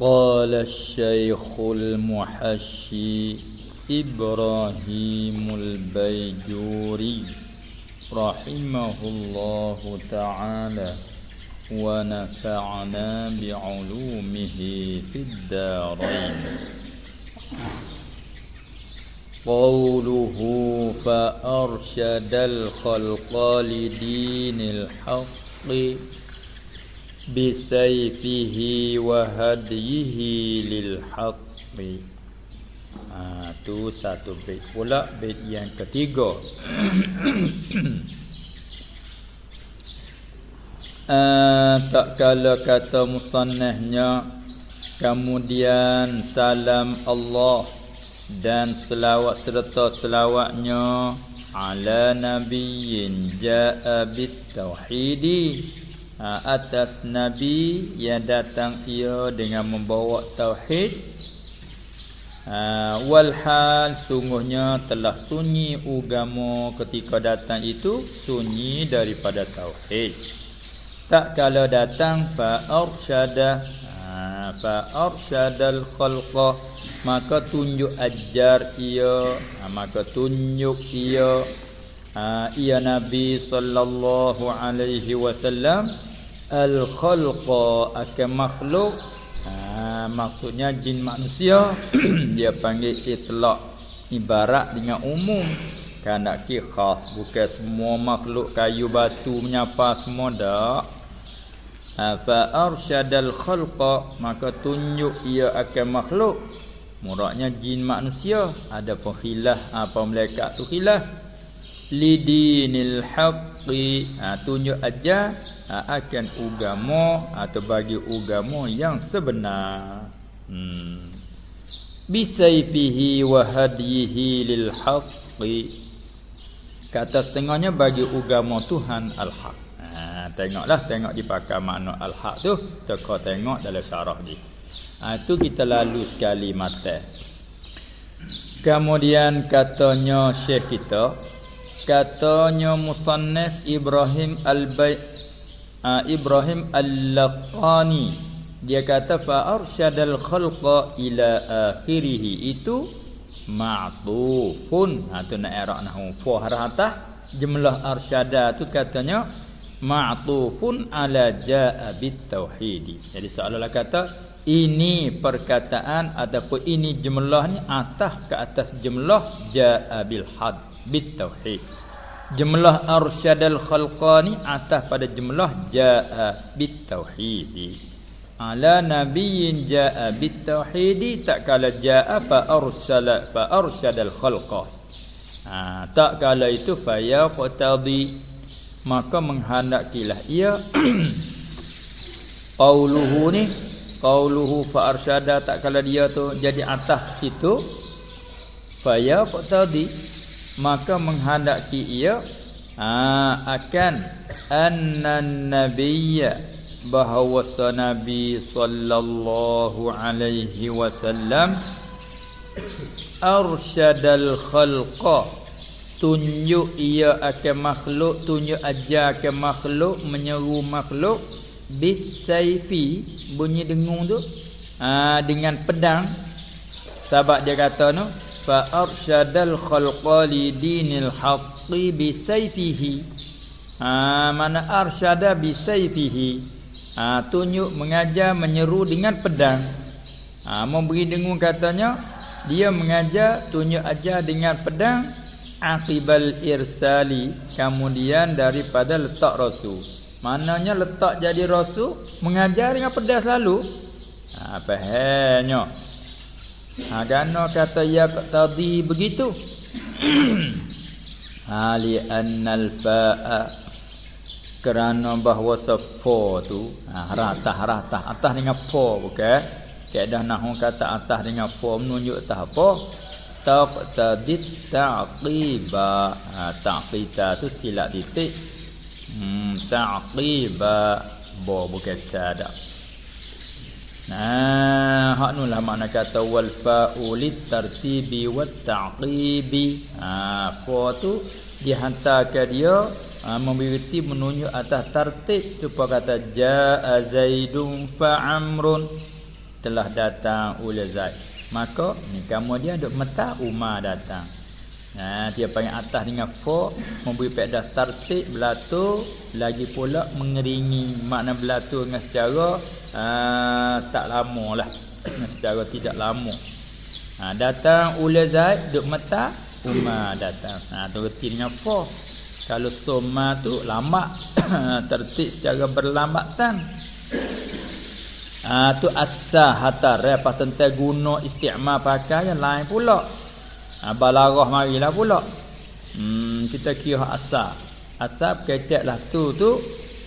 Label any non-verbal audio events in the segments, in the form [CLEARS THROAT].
قال الشيخ المحشي إبراهيم البيجوري رحمه الله تعالى ونفعنا بعلومه في الدارين. قوله فأرشد الخلق لدين الحق bisayfihi wa hadyihi lil haqqi. Ha tu satu bait pula bait yang ketiga. Uh, [COUGHS] tak kala kata musannahnya kemudian salam Allah dan selawat serta selawatnya ala nabiyyin jaa bit tauhidi atas nabi yang datang ia dengan membawa tauhid. Ha, walhal sungguhnya telah sunyi agama ketika datang itu sunyi daripada tauhid. Tak kala datang fa arsyada ha, fa arsyadal khalqa maka tunjuk ajar ia ha, maka tunjuk ia ia Nabi sallallahu alaihi wasallam al khalqa akan makhluk. Ha, maksudnya jin manusia. [CLEARS THROAT] Dia panggil itlaq ibarat dengan umum. Kan nak ki khas bukan semua makhluk kayu batu menyapa semua dak. Ha, fa arsyadal khalqa maka tunjuk ia akan makhluk. Muraknya jin manusia. Ada pengkhilaf apa malaikat tu khilaf. Lidinil haqqi ha, tunjuk aja akan agama atau bagi agama yang sebenar. Hmm. bisayfihi wa hadihi lil haqqi. Kata setengahnya bagi agama Tuhan al-haq ha, tengoklah tengok dipakai makna al-haq tu teka tengok dalam syarah ni. Ha, itu kita lalu sekali mata. Kemudian katanya syekh kita katanya musannaf Ibrahim al-Bait uh, Ibrahim Al-Laqani. Dia kata fa arsyadal khalqa ila akhirih itu ma'tufun. Ha tu nak i'rab nahu fa harata jumlah arsyada tu katanya ma'tufun ala jaa bit tauhid jadi seolah-olah kata ini perkataan ataupun ini jumlahnya atas ke atas jumlah jaa bil had bit tauhid jumlah arsyadal khalqani atas pada jumlah jaa bit tauhid ala nabiyyin jaa bit tauhid tak kala jaa fa arsala fa arsyadal khalqa. Ha, tak kala itu fa ya qatadi maka menghendakilah ia [CLEARS THROAT] qauluhu ni qauluhu fa arsyada tak kala dia tu jadi atas situ fa ya qatadi maka menghadapi ia ha, akan annan nabiyya bahawa nabi sallallahu alaihi wasallam arsyadal khalqa. Tunjuk ia akan makhluk tunjuk ajar akan makhluk menyeru makhluk bisayfi bunyi dengung tu ha, dengan pedang. Sebab dia kata no fa arsyadal khalqa li dinil haqqi bi sayfihi ha mana arsyada bi sayfihi ha tunjuk mengajar menyeru dengan pedang. ha memberi dengung katanya dia mengajar tunjuk ajar dengan pedang. Aqibal irsali kemudian daripada letak rasul. Maknanya letak jadi rasul mengajar dengan pedang selalu ha fahamnya Ha kerana kata ya tadi begitu. [CLEARS THROAT] Ali annal fa'a. Kerana bahawa safo tu ha ratah ratah. Atas dengan fa bukan? Kaedah nahwu kata atas dengan fa menunjuk atas apa? Taqtadit taqiba. Ha taqita tu silap titik. Hmm taqiba. Bo bukan ada Nah, hak nu lah makna kata wal fa'ulit tartibi wat ta'qibi. Ha, fa tu dihantarkan dia ha, memberi menunjuk atas tertib supaya kata jaa zaidun fa amrun. telah datang oleh Zaid maka ni kamu dia duk meta Umar datang Ha, dia panggil atas dengan fa memberi pada tartib belatu lagi pula mengeringi makna belatu dengan secara uh, tak lama lah. Secara tidak lama. Ha, datang ule zaid duk mata. Umma datang. Ha, tu reti dengan fa kalau soma tu lambat [COUGHS] tertib secara berlambatan. Ha, tu asah hatar apa tentang guna isti'mal pakai yang lain pula. Ha, Balarah marilah pula. Hmm, Kita kira asap Asap keceklah tu tu.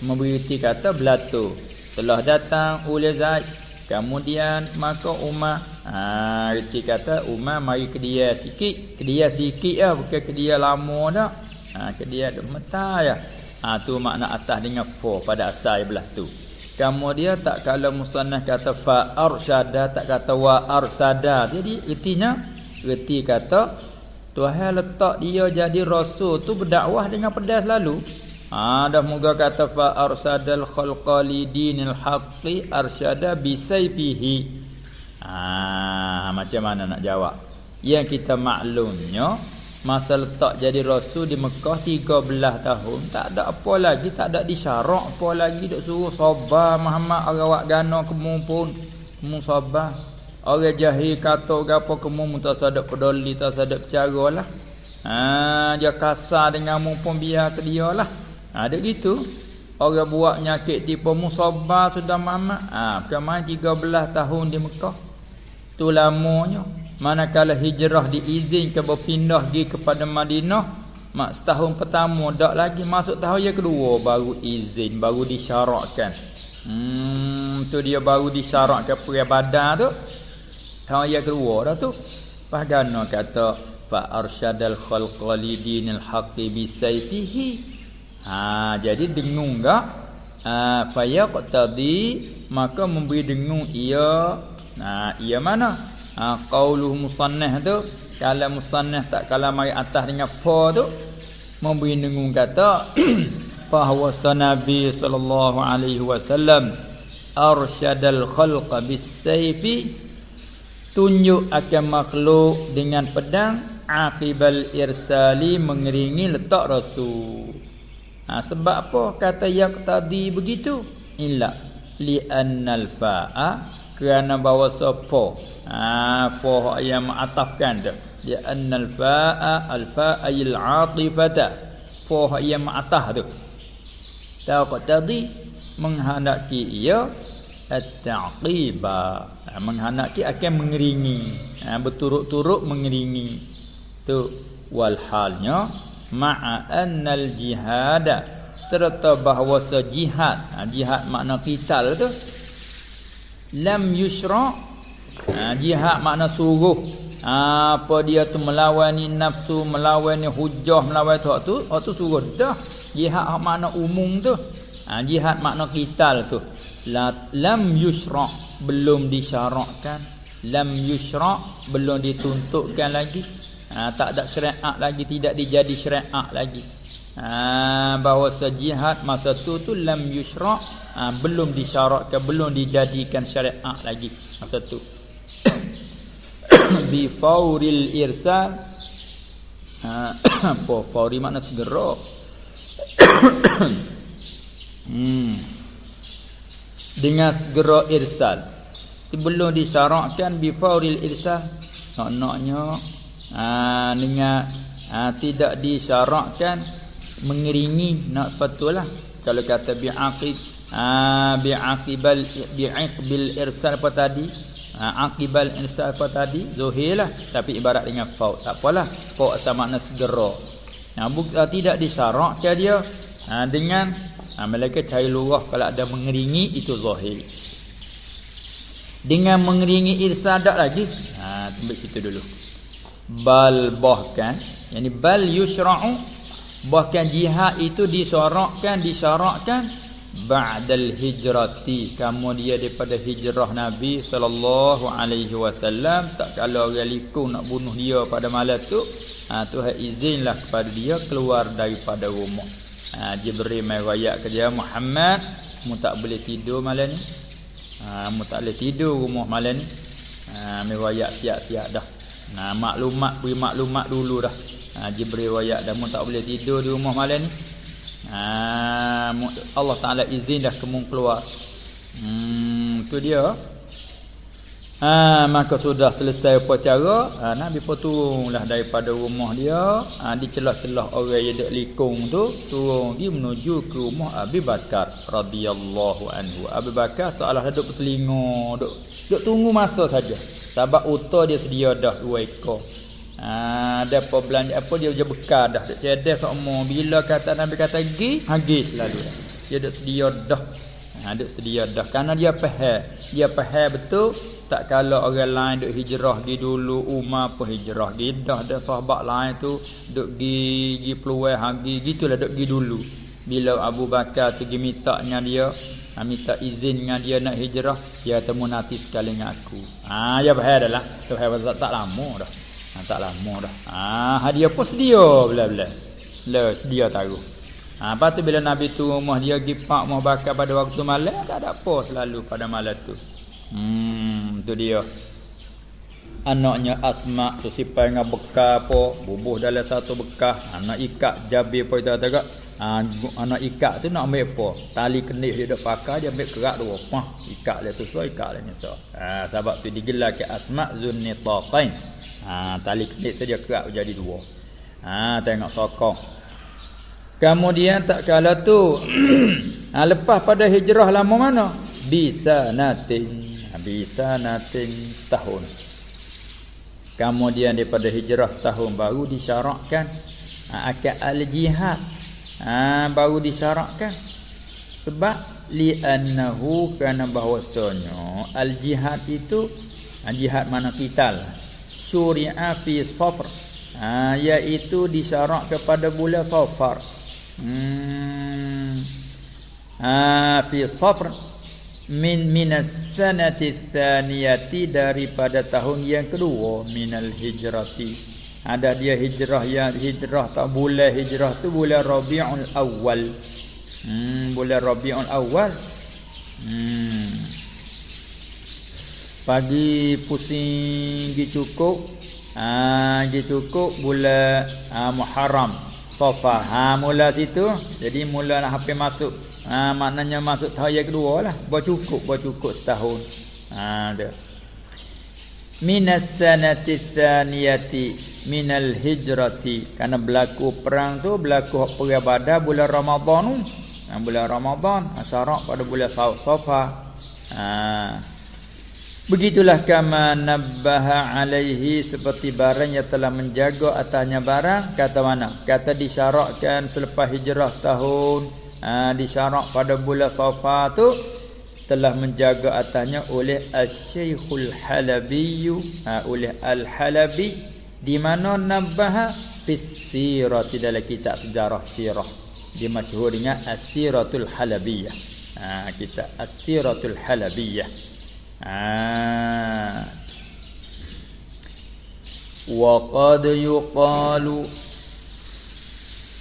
Memberi kata belatu Telah datang oleh Zaid. Kemudian maka Umar ha, Reti kata Umar mari ke dia sikit. Ke dia sikit lah. Bukan ke dia lama dah. Ha, Ke dia ada mata ya ha, Tu makna atas dengan fa pada asal belah tu. Kemudian tak kalau musannah kata fa arsyada tak kata wa arsada. Jadi artinya Reti kata Tuhan letak dia jadi rasul tu berdakwah dengan pedas lalu. Dah moga kata fa arsadal khalqa li dinil haqqi arsyada bi sayfihi. Ha macam mana nak jawab? Yang kita maklumnya masa letak jadi rasul di Mekah 13 tahun tak ada apa lagi tak ada disyarak apa lagi dok suruh sabar Muhammad awak gano kemu pun kemu sabar Orang jahil kata gapo kamu muntah sadap peduli tak sadap cara lah. Ha dia kasar dengan mu pun biar dia lah. Ha dak gitu. Orang buat nyakit tipu musabah sudah mama. Ha kemai 13 tahun di Mekah. Tu lamanya. Manakala hijrah diizin ke berpindah pergi kepada Madinah, mak setahun pertama dak lagi masuk tahun yang kedua baru izin, baru disyaratkan. Hmm tu dia baru disyaratkan pergi tu. Tahun yang kedua dah tu. Pahgana kata fa arsyadal khalqa li dinil haqqi bi sayfihi. Ha jadi dengung gak? Ha fa yaqtadi maka memberi dengung ia. Ha ia mana? Ha qauluh musannah tu kalau musannah tak kalau mari atas dengan fa tu memberi dengung kata [CLEARS THROAT] bahwa nabi sallallahu alaihi wasallam arsyadal khalqa bis sayfi tunjuk akan makhluk dengan pedang aqibal irsali mengeringi letak rasul ha, sebab apa kata yak tadi begitu? Illa li annal fa'a kerana bawa sapa ha fa yang mengatafkan tu. Li annal fa'a al fa'il atifata. Fa yang mengatah tu. Tahu tadi menghendaki ia at-taqiba. Ha, menghanaki akan mengeringi ha, berturut-turut mengeringi tu wal halnya ma'a annal jihad serta bahawa jihad. Ha, jihad makna qital tu. Lam yusra. Ha, jihad makna suruh. Ha, apa dia tu melawani nafsu melawani hujah melawani tu tu oh, tu suruh. Dah. Jihad makna umum tu. Ha, jihad makna qital tu. La lam yusra belum disyarakkan. Lam yusra belum dituntutkan lagi ha, tak ada syariat lagi tidak dijadi syariat lagi. Ha, bahawa sejihad masa tu tu lam yusra ha, belum disyarakkan belum dijadikan syariat lagi masa tu. [COUGHS] Bi fauril irsal. Ha, [COUGHS] fauri makna segera. [COUGHS] Hmm. Dengan segera irsal. Sebelum disyaratkan bifauril irsal. Maknanya ha, dengan ha, tidak disyaratkan mengiringi nak betul lah. Kalau kata bi'aqid ha, bi'aqibal bi'aqbil irsal apa tadi? Ha, aqibal irsal apa tadi? Zuhir lah. Tapi ibarat dengan faut tak apalah. Faut sama makna segera. Ha, bukan tidak disyaratkan dia ha, dengan ha, Mereka cari lurah kalau ada mengeringi Itu zahir Dengan mengeringi irsadak lagi? Ha, Tunggu situ dulu Bal bahkan Yang ni bal yusra'u Bahkan jihad itu disorakkan Disyarakkan Ba'dal hijrati. Kamu dia daripada hijrah Nabi Sallallahu alaihi wasallam. Tak kalau orang likung nak bunuh dia pada malam tu ha, Tuhan izinlah kepada dia Keluar daripada rumah. Ha, Jibril mai royak ke dia Muhammad mu tak boleh tidur malam ni. Ha mu tak boleh tidur rumah malam ni. Ha mai wayak siap-siap dah. Nah maklumat beri maklumat dulu dah. Ha Jibril wayak dah tak boleh tidur di rumah malam ni. Ha Allah Taala izin dah kamu keluar. Hmm tu dia. Ha, maka sudah selesai upacara, ha, Nabi pun turunlah daripada rumah dia, ha, di celah-celah orang yang dek likung tu, turun pergi menuju ke rumah Abi Bakar radhiyallahu anhu. Abi Bakar seolah duduk bertelinga, duduk, duduk tunggu masa saja. Sebab utah dia sedia dah dua ekor. Ha, ada belanja apa dia je bekal dah. Dek cedes semua bila kata Nabi kata gi, hagi selalu. Dia duk sedia dah. Ha, duk sedia dah kerana dia faham. Dia faham betul tak kalau orang lain duk hijrah di dulu Umar pun hijrah di dah ada sahabat lain tu duk gi gi peluang hagi gitulah duk gi dulu bila Abu Bakar tu gi minta dengan dia minta izin dengan dia nak hijrah dia temu nanti sekali dengan aku. Ha ya bahaya dah lah. Tu tak, tak lama dah. Ha, tak lama dah. Ha dia pun sedia bela-bela le sedia taruh. Ha lepas tu bila Nabi tu rumah dia gi pak mau bakar pada waktu malam tak ada apa selalu pada malam tu. Hmm, tu dia. Anaknya Asma tu sipai dengan bekah apa, bubuh dalam satu bekah, anak ikat jabir apa itu kata Ha, anak ikat tu nak ambil apa? Tali kenik dia dak pakai dia ambil kerak dua. Pah, ikat dia tu so ikat dia nyesal. Ha, sebab tu digelar ke Asma Zunnitaqain. Ha, tali kenik tu dia kerak jadi dua. Ha, tengok sokong. Kemudian tak kala tu ha, [CLEARS THROAT] lepas pada hijrah lama mana? Bisa natin bisa natin tahun kemudian daripada hijrah tahun baru disyaratkan ha, akad al-jihad ha, baru disyaratkan. Sebab li'annahu kerana bahawasanya al-jihad itu ha, jihad mana qital syuri'a fi safar. Ha, iaitu disyarat kepada bulan safar. Hmm. ha, fi safar. Min minas sanati tsaniyati daripada tahun yang kedua minal hijrati ada dia hijrah ya hijrah tak boleh hijrah tu bulan Rabiul Awal. Hmm bulan Rabiul Awal. Hmm. Pagi pusing gi cukup. Ah gi cukup bulan ah, Muharram. Safa. Ha mula situ. Jadi mula nak hampir masuk. Ha, maknanya masuk tahun yang kedua lah. Bercukup, bercukup setahun. Ha, dia. Minas sanati saniyati minal hijrati. Karena berlaku perang tu, berlaku perang badar bulan Ramadan tu. Ha, bulan Ramadan, asyarak pada bulan Safa. Ha. Begitulah kama nabbaha alaihi seperti barang yang telah menjaga atasnya barang. Kata mana? Kata disyarakkan selepas hijrah setahun ha, disyarak pada bulan Safa tu telah menjaga atasnya oleh Asy-Syekhul Halabi ha, oleh Al-Halabi di mana nabaha fisirah dalam kitab sejarah sirah. Dimasyhur dengan As-Siratul Halabiyah. Ha, kitab As-Siratul Halabiyah. Ha. wa qad yuqalu.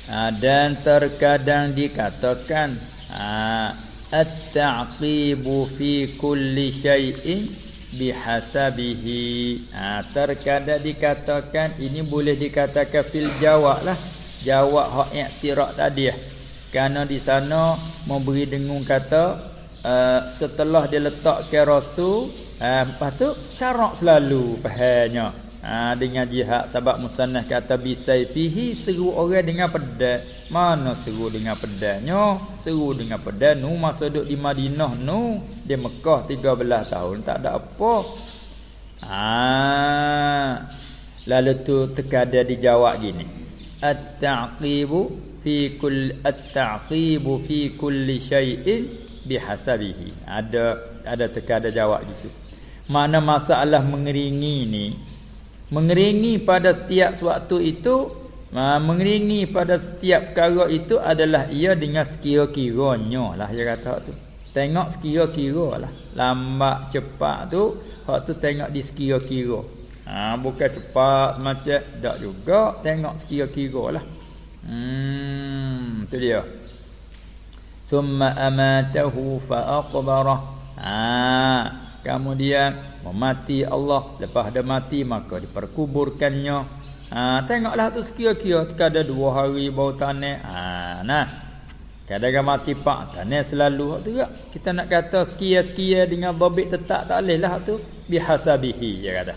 Ha, dan terkadang dikatakan ha, at-ta'qibu fi kulli syai'in bihasabihi. Ha, terkadang dikatakan ini boleh dikatakan fil jawab lah. Jawab hak i'tiraf tadi kerana di sana memberi dengung kata uh, setelah dia letakkan rasul uh, lepas tu syarak selalu fahamnya ha, dengan jihad sebab musannah kata bisaifihi seru orang dengan pedang. Mana seru dengan pedangnya? Seru dengan pedang nu masa duduk di Madinah nu di Mekah 13 tahun tak ada apa. Ha. Lalu tu terkada dijawab gini. At-taqibu fi kull at-taqibu fi kulli syai'in bihasabihi. Ada ada terkada jawab gitu. Mana masalah mengeringi ni? Mengeringi pada setiap suatu itu ha, Mengeringi pada setiap perkara itu adalah ia dengan sekira-kiranya lah Dia kata tu Tengok sekira-kira lah. Lambat cepat tu Hak tu tengok di sekira-kira. Ha, Bukan cepat semacam Tak juga. Tengok sekira-kira lah. Hmm Itu dia. Thumma amatahu fa'aqbarah Ha, kemudian memati Allah. Lepas dia mati maka diperkuburkannya. Ha, tengoklah tu sekira-kira. Ada dua hari bau tanah. Ha, nah. Kadang-kadang mati pak tanah selalu tu juga. Kita nak kata sekia-sekia dengan babik tetap tak boleh lah tu. Bihasabihi dia kata.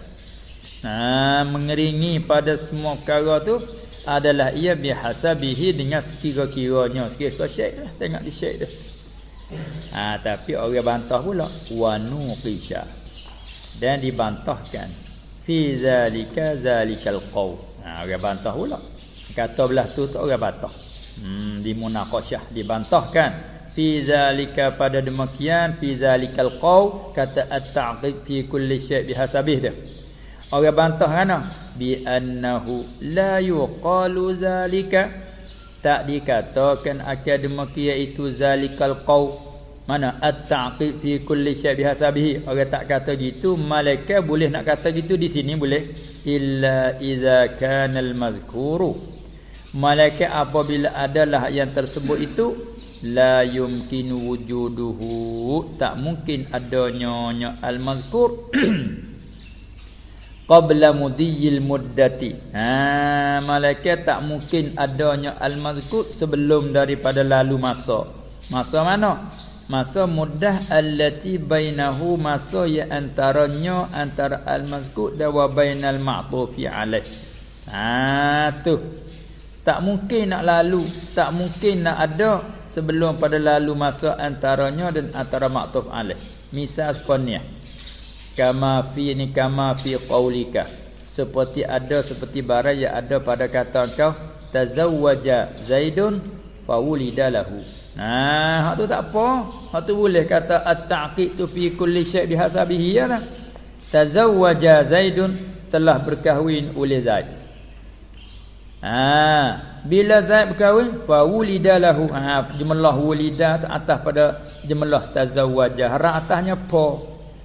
Nah, mengeringi pada semua perkara tu adalah ia bihasabihi dengan sekira-kiranya. Sekira-kira syek lah. Tengok di syek tu. Ha, tapi orang bantah pula. Wanu qisha. Dan dibantahkan. Fi zalika zalikal qaw. Ha, orang bantah pula. Kata belah tu tu orang bantah hmm, di munaqasyah dibantahkan. Fi zalika pada demikian fi zalikal qaw kata at-ta'qib fi kulli syai' bihasabih dia. Orang bantah kana bi annahu la yuqalu zalika. Tak dikatakan akan demikian itu zalikal qaw mana? At-ta'qib fi kulli syai' bihasabih. Orang tak kata gitu malaikat boleh nak kata gitu di sini boleh. Illa iza kana al-mazkuru malaikat apabila adalah yang tersebut itu la yumkinu wujuduhu. Tak mungkin adanya al-mazkur. [CLEARS THROAT] Qabla mudiyil muddati. Ha malaikat tak mungkin adanya al-mazkur sebelum daripada lalu masa. Masa mana? Masa muddah allati bainahu masa yang antaranya antara al-mazkur dan wa bainal ma'tufi alaih. Ha tu tak mungkin nak lalu Tak mungkin nak ada Sebelum pada lalu masa antaranya Dan antara maktuf alaih Misal sepenuhnya Kama fi ni kama fi qawlika Seperti ada seperti barang yang ada pada kata kau Tazawwaja Zaidun Fawulida lahu Nah, hak tu tak apa. Hak tu boleh kata at-ta'qid tu fi kulli syai' bihasabihi ya lah. Tazawwaja Zaidun telah berkahwin oleh Zaid. Ha, bila Zaid berkahwin, fa wulida lahu. Ha, jumlah wulida atas pada jumlah tazawwaja. Harap atasnya pa.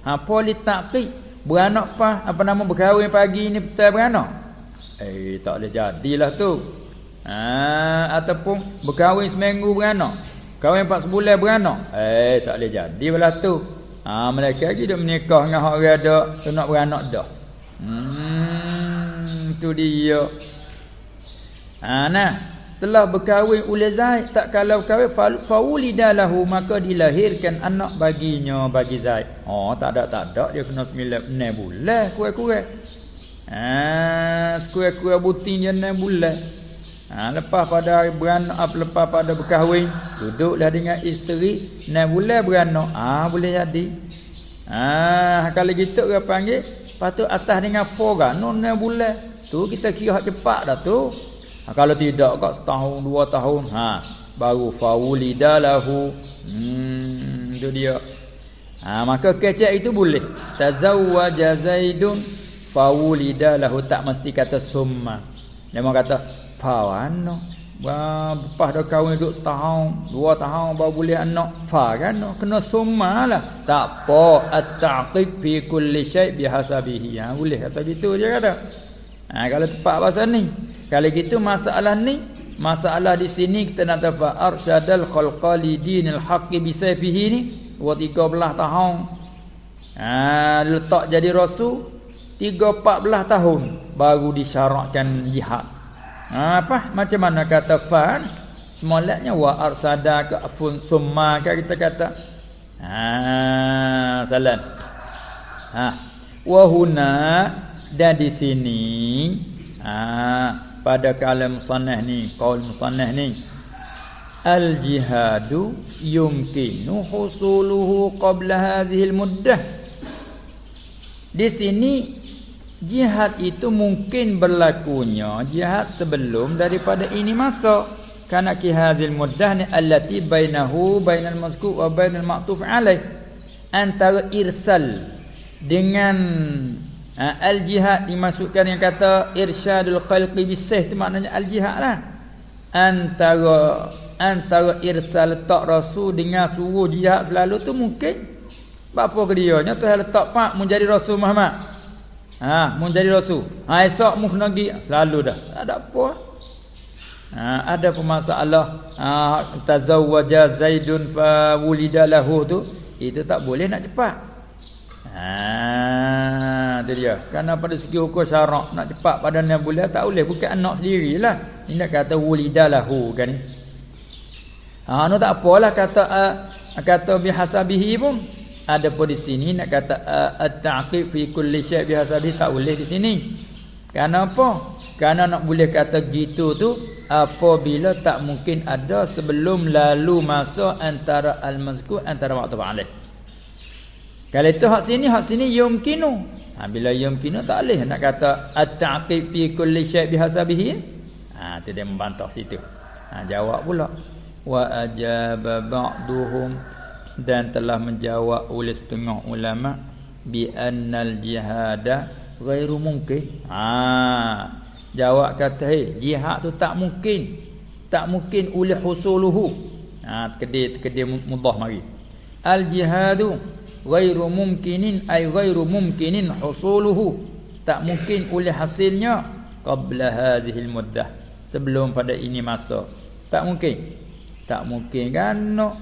Ha, pa li taqi. Beranak pa, apa nama berkahwin pagi ni betul beranak? Eh, tak boleh jadilah tu. Ha, ataupun berkahwin seminggu beranak. Kahwin empat sebulan beranak. Eh, tak boleh jadi belah tu. Ha, mereka lagi dah menikah dengan orang ada nak beranak dah. Hmm, tu dia. Ha nah, telah berkahwin oleh Zaid tak kalau kahwin faulidalahu maka dilahirkan anak baginya bagi Zaid. Oh tak ada tak ada dia kena 9 bulan kurang-kurang. Ha kurang-kurang butin dia 6 bulan. Ha lepas pada beranak lepas pada berkahwin duduklah dengan isteri 6 bulan beranak. Ha boleh jadi. Ha kalau gitu orang panggil patut atas dengan fora 6 bulan. Tu kita kira cepat dah tu. Ha, kalau tidak kat setahun dua tahun ha baru faulidalahu hmm itu dia. Ha maka kecek itu boleh. Tazawwaja Zaidun faulidalahu tak mesti kata summa. Mau kata fawano. Wah, lepas dah kahwin duduk setahun, dua tahun baru boleh anak. Fa kan? Kena summa lah. Tak apa. At-ta'qib fi kulli syai' bihasabihi. Ha, boleh kata gitu je kata. Ha, kalau tepat bahasa ni. Kalau gitu masalah ni Masalah di sini kita nak tahu Arsyadal khalqali dinil haqqi bisayfihi ni Buat 13 tahun ha, Letak jadi rasul 3-14 tahun Baru disyaratkan jihad ha, Apa? Macam mana kata Fan Semulatnya Wa arsada ke afun summa ke kita kata ha, Salam ha. Wahuna Dan di sini Ah pada kalam musannah ni qaul musannah ni al jihadu yumkinu husuluhu qabla hadhihi al muddah. Di sini jihad itu mungkin berlakunya jihad sebelum daripada ini masa. Kana ki hadhil muddah ni allati bainahu bainal mazkur wa bainal ma'tuf alaih. Antara irsal dengan Ha, al-jihad dimasukkan yang kata irsyadul khalqi bisayh itu maknanya al-jihad lah. Antara antara irsal letak rasul dengan suruh jihad selalu tu mungkin apa ke dia nya tu letak pak menjadi rasul Muhammad. Ha, menjadi rasul. Ha esok mu pergi selalu dah. Tak ada apa. Ha, ada pemasalah ha, tazawwaja Zaidun fa wulida lahu tu itu tak boleh nak cepat. Ha, dia. Karena pada segi hukum syarak nak cepat pada 6 bulan tak boleh bukan anak sendirilah. Ini nak kata wulidalahu kan. Ha, no tak apalah kata uh, kata bihasabihi pun ada pun di sini nak kata uh, at-ta'qib fi kulli syai' bihasabihi tak boleh di sini. Kenapa? Karena nak boleh kata gitu tu apabila tak mungkin ada sebelum lalu masa antara al-mazkur antara waktu alaih. Kalau itu hak sini hak sini yumkinu. Ha, bila yumkinu tak boleh nak kata at-ta'qib fi kulli syai' bihasabihi. Ha tu dia membantah situ. Ha jawab pula wa ajaba ba'duhum dan telah menjawab oleh setengah ulama bi annal jihada ghairu mungkin. Ha Jawab kata, "Hei, jihad tu tak mungkin. Tak mungkin oleh husuluhu." Ha, kedai kedai mudah mari. Al jihadu ghairu mumkinin ay ghairu mumkinin husuluhu. Tak mungkin oleh hasilnya qabla hadhihi muddah. Sebelum pada ini masa. Tak mungkin. Tak mungkin kan? No.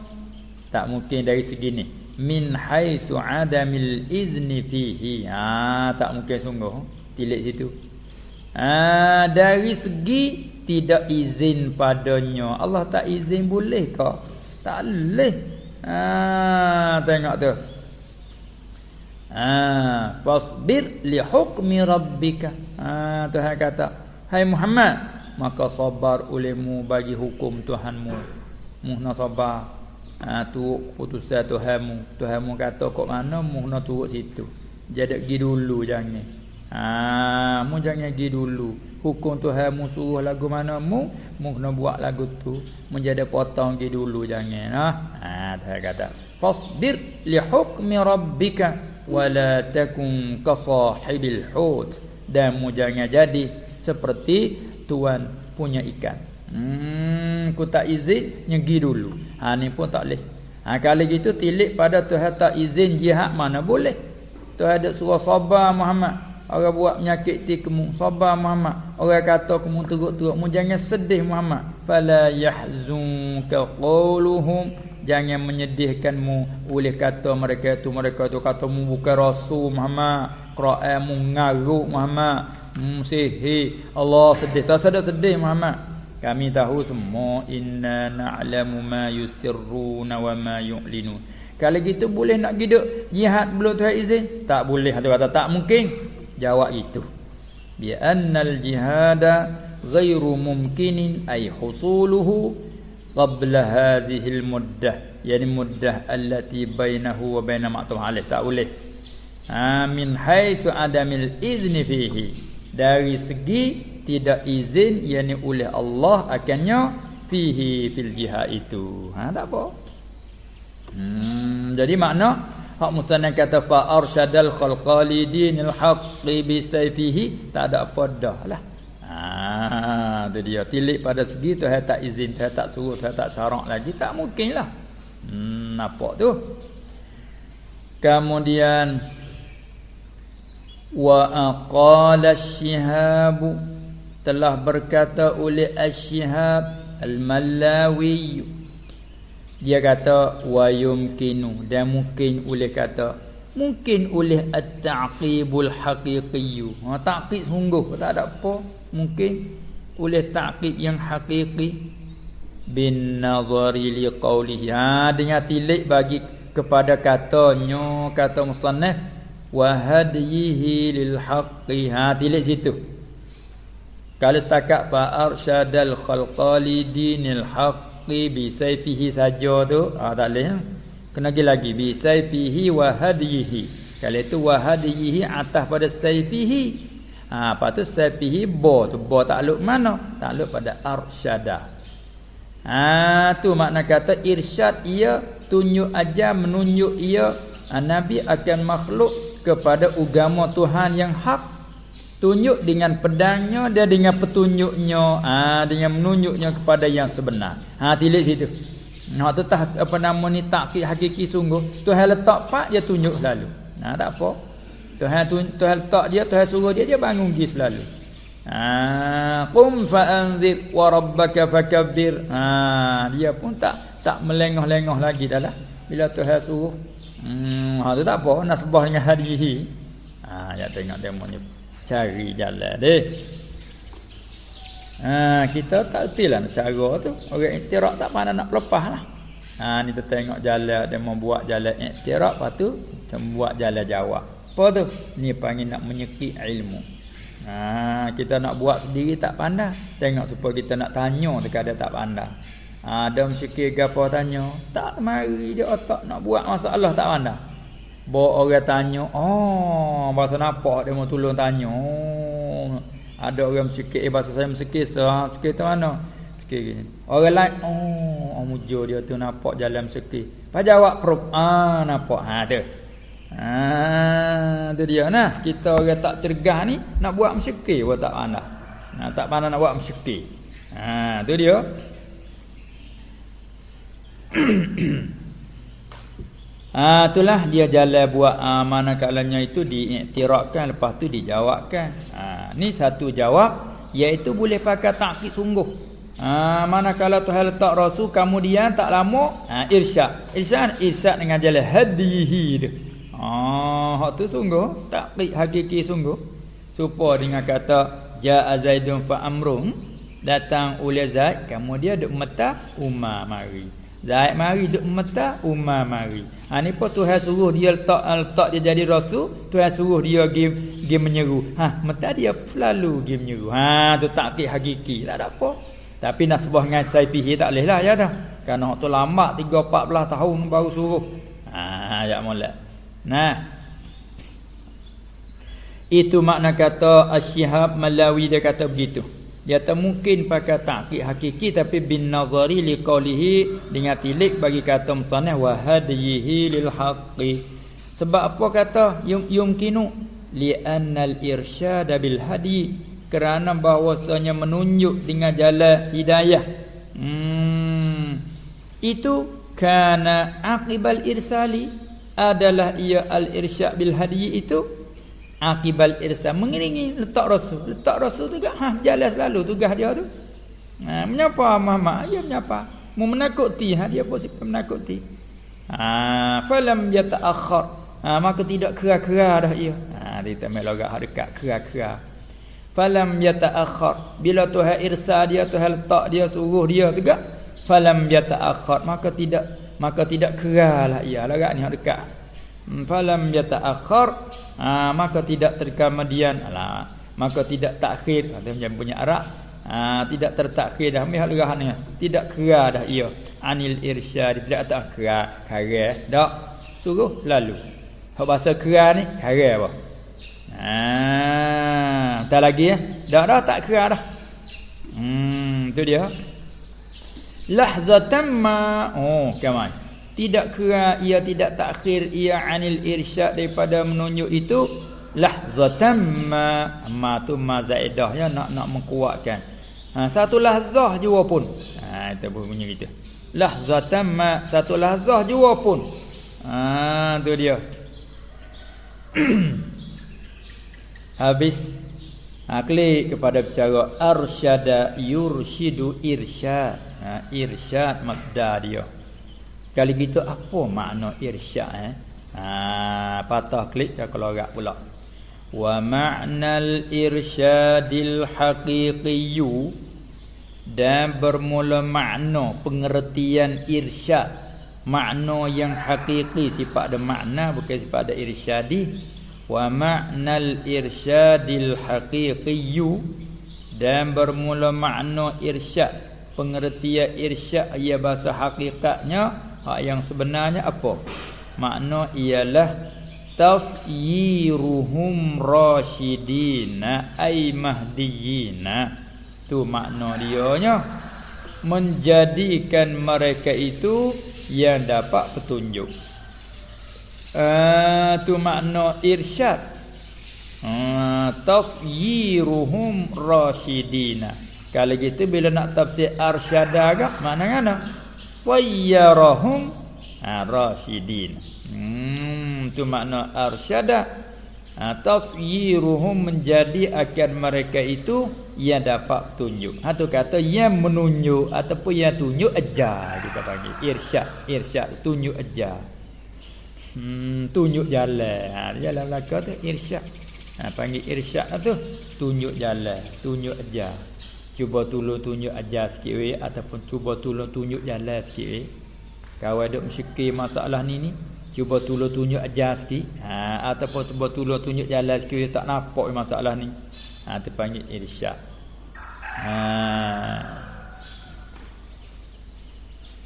Tak mungkin dari segi ni. Min haitsu adamil izni fihi. Ha, tak mungkin sungguh. Tilik situ. Ha, dari segi tidak izin padanya. Allah tak izin boleh ke? Tak boleh. Ha, tengok tu. Ha, fasbir li hukmi rabbika. Ha, Tuhan kata, "Hai Muhammad, maka sabar olehmu bagi hukum Tuhanmu." Muhna sabar. Ha, tu putusan Tuhanmu. Tuhanmu kata kok mana muhna turut situ. Jadi pergi dulu jangan. Ha, mu jangan pergi dulu. Hukum Tuhan mu suruh lagu mana mu, mu kena buat lagu tu. Mu jadi potong pergi dulu jangan. Ha, ha Tuhan kata. Fasbir li hukmi rabbika wala takun ka sahibil hut. Dan mu jangan jadi seperti tuan punya ikan. Hmm, ku tak izin nyegi dulu. Ha ni pun tak boleh. Ha kalau gitu tilik pada Tuhan tak izin jihad mana boleh. Tuhan ada suruh sabar Muhammad. Orang buat menyakit ti kamu Sabar Muhammad Orang kata kamu teruk-teruk Mu jangan sedih Muhammad Fala yahzunka qawluhum Jangan menyedihkanmu Oleh kata mereka itu Mereka itu kata mu bukan rasul Muhammad Quran mu ngaruk Muhammad mu sihir Allah sedih Tak sedih sedih Muhammad Kami tahu semua Inna na'lamu ma yusirruna wa ma yu'linun kalau gitu boleh nak hidup jihad belum Tuhan izin? Tak boleh. Dia kata tak mungkin. Jawab itu. Bi annal jihada ghairu mumkinin ay husuluhu qabla hadhihi al muddah. Yani muddah allati bainahu wa baina ma'tum alaih. Tak boleh. Ha, min haitsu adamil izni fihi. Dari segi tidak izin yani oleh Allah akannya fihi fil jihad itu. Ha tak apa. Hmm, jadi makna Hak musannaf kata fa arsyadal khalqali dinil haqqi bi sayfihi tak ada apa dah lah. Tu dia. Tilik pada segi tu hai tak izin tu tak suruh tu tak syarak lagi. Tak mungkin lah. Hmm nampak tu. Kemudian wa aqala syihab telah berkata oleh asyihab al-mallawi dia kata wa yumkinu. Dan mungkin oleh kata mungkin oleh at-ta'qibul haqiqi ha ta'qib sungguh tak ada apa. Mungkin oleh ta'qib yang hakiki bin nazari li qawlihi ha dengan tilik bagi kepada katanya kata musannaf wa hadyihi lil haqqi. Ha tilik situ. Kalau setakat fa arsyadal khalqali dinil haqq haqqi bi sayfihi saja tu. Ah tak leh kena lagi lagi. Bi sayfihi wa hadihi kalau itu wa hadihi atas pada sayfihi ha apa tu sayfihi bo tu bo takluk mana? Takluk pada arsyada. Ha tu makna kata irsyad ia tunjuk aja menunjuk ia ha, nabi akan makhluk kepada agama Tuhan yang hak. Tunjuk dengan pedangnya dia dengan petunjuknya ha, dengan menunjuknya kepada yang sebenar. Ha tilik situ. Nak tu tak apa nama ni takkid hakiki sungguh. Tuhan letak pak dia tunjuk selalu ha tak apa Tuhan tu Tuhan letak dia Tuhan suruh dia dia bangun pergi selalu ha qum fa anzir wa rabbaka fakabbir ha dia pun tak tak melengah-lengah lagi dah lah bila Tuhan suruh Hmm, ha tu tak apa nasbah dengan hadihi. Ha ya tengok demo ni cari jalan deh. Ha kita tak ertilah cara tu. Orang iktiraf tak pandai nak lepas lah. Ha ni kita tengok jalan dia mau buat jalan iktiraf lepas tu buat jalan jawab. Apa tu? Ni panggil nak menyekik ilmu. Ha kita nak buat sendiri tak pandai. Tengok supaya kita nak tanya dekat dia tak pandai. Ada msyikir gapo tanya, tak mari dia otak nak buat masalah tak pandai. Bawa orang tanya, oh bahasa napa dia mau tolong tanya. Ada orang msyikir eh, bahasa saya msyikir sah, msyikir tu mana? Msyikir gini. Orang lain, oh, mujur dia tu nampak jalan msyikir. Pak jawab proof, ah nampak ha ada. Ha tu dia nah, kita orang tak cergah ni nak buat msyikir buat tak pandai. Nah, tak pandai nak buat msyikir. Ha tu dia. [COUGHS] Ah itulah dia jalan buat uh, manakalanya itu diiktirafkan lepas tu dijawabkan. Ah ni satu jawab iaitu boleh pakai takkid sungguh. Ah manakala Tuhan letak rasul kemudian tak lama ah irsyad. Irsyad irsyad dengan jalan hadihi tu. Ah hak tu sungguh takkid hakiki sungguh. Supaya dengan kata jaa zaidun fa amrun datang oleh zaid kemudian duk meta umma mari. Zaid mari duk meta Umar mari. Ha ni pun Tuhan suruh dia letak letak dia jadi rasul, Tuhan suruh dia pergi pergi menyeru. Ha meta dia selalu pergi menyeru. Ha tu takkid hakiki. Tak ada apa. Tapi nasbah dengan Saifihi tak leh lah ya dah. Kerana waktu lama 3 14 tahun baru suruh. Ha ya molek. Nah. Itu makna kata Asy-Syihab Malawi dia kata begitu. Dia tak mungkin pakai takkid hakiki tapi bin nazari liqaulihi dengan tilik bagi kata musannaf wa hadihi lil haqqi. Sebab apa kata yum yumkinu li annal irsyad bil hadi kerana bahwasanya menunjuk dengan jalan hidayah. Hmm. Itu kana aqibal irsali adalah ia al irsyad bil hadi itu akibal irsa mengiringi letak rasul. Letak rasul tu ha jalan selalu tugas dia tu. Ha menyapa mama ya menyapa. Mu menakuti ha dia pun sifat menakuti ha falam yataakhir ha maka tidak kera-kera dah ia. Ha dia tak melogak hak dekat. Kera-kera. Falam yataakhir bila tuhan irsa dia tuhan letak dia suruh dia tegak. Falam yataakhir maka tidak maka tidak keralah ia lagak ni dekat. Hmm, falam yataakhir ha, maka tidak terkemudian alah maka tidak takhir. Ada macam punya arab ha, tidak tertakhir dah. Mihal rahannya tidak kera dah ia. Anil irsyad tidak tak kera kara dak suruh lalu. Hak bahasa kera ni kara apa? Ha tak lagi ya dak dah tak kera dah. Hmm tu dia lahzatan ma oh kemai tidak kira ia tidak takhir ia anil irsyad daripada menunjuk itu lahzatan ma ma tu ma zaidah ya nak nak mengkuatkan. Ha, satu lahzah jua pun. Ha itu bunyi kita lahzatan ma satu lahzah jua pun. Ha tu dia. [CLEARS THROAT] Habis ha, klik kepada cara arsyada yurshidu irsyad ha, irsyad masdar dia Kali gitu apa makna irsyad eh? Ha, patah klik cak kelorak pula. Wa ma'nal irsyadil haqiqiyyu dan bermula makna pengertian irsyad makna yang hakiki sifat ada makna bukan sifat ada irsyadi wa ma'nal irsyadil haqiqiyyu dan bermula makna irsyad pengertian irsyad ia bahasa hakikatnya Hak yang sebenarnya apa? Makna ialah tafyiruhum rasyidina ay mahdiyina. Tu makna dianya menjadikan mereka itu yang dapat petunjuk. Uh, tu makna irsyad. Uh, tafyiruhum rasyidina. Kalau gitu bila nak tafsir arsyada agak mana mana? sayyarahum arasidin hmm tu makna arsyada atau yiruhum menjadi akan mereka itu yang dapat tunjuk atau kata yang menunjuk ataupun yang tunjuk ajar kita panggil irsyad irsyad tunjuk ajar Hmm, tunjuk jalan. Ha, jalan belaka tu irsyad. Ha, panggil irsyad tu. Tunjuk jalan, tunjuk ajar. Cuba tolong tunjuk ajar sikit weh ataupun cuba tolong tunjuk jalan sikit weh. Kau ada msyikir masalah ni ni, cuba tolong tunjuk ajar sikit. Ha, ataupun cuba tolong tunjuk jalan sikit weh tak nampak masalah ni. Ha, tu panggil irsyad. Ha.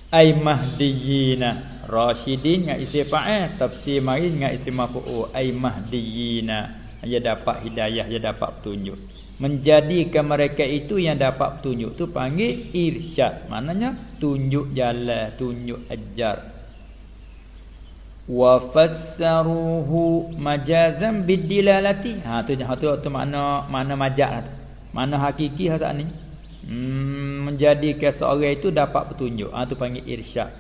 Ai mahdiyina Rasyidin dengan isi fa'il tafsir mari dengan isi maf'ul ai mahdiyina dia dapat hidayah dia dapat petunjuk menjadikan mereka itu yang dapat petunjuk. Tu panggil irsyad. Maknanya tunjuk jalan tunjuk ajar. Wa fassaruhu majazan bidilalati. Ha tu ha tu, tu makna makna majaz tu. Makna hakiki ha ni. Hmm, menjadikan seorang itu dapat petunjuk. Ha tu panggil irsyad.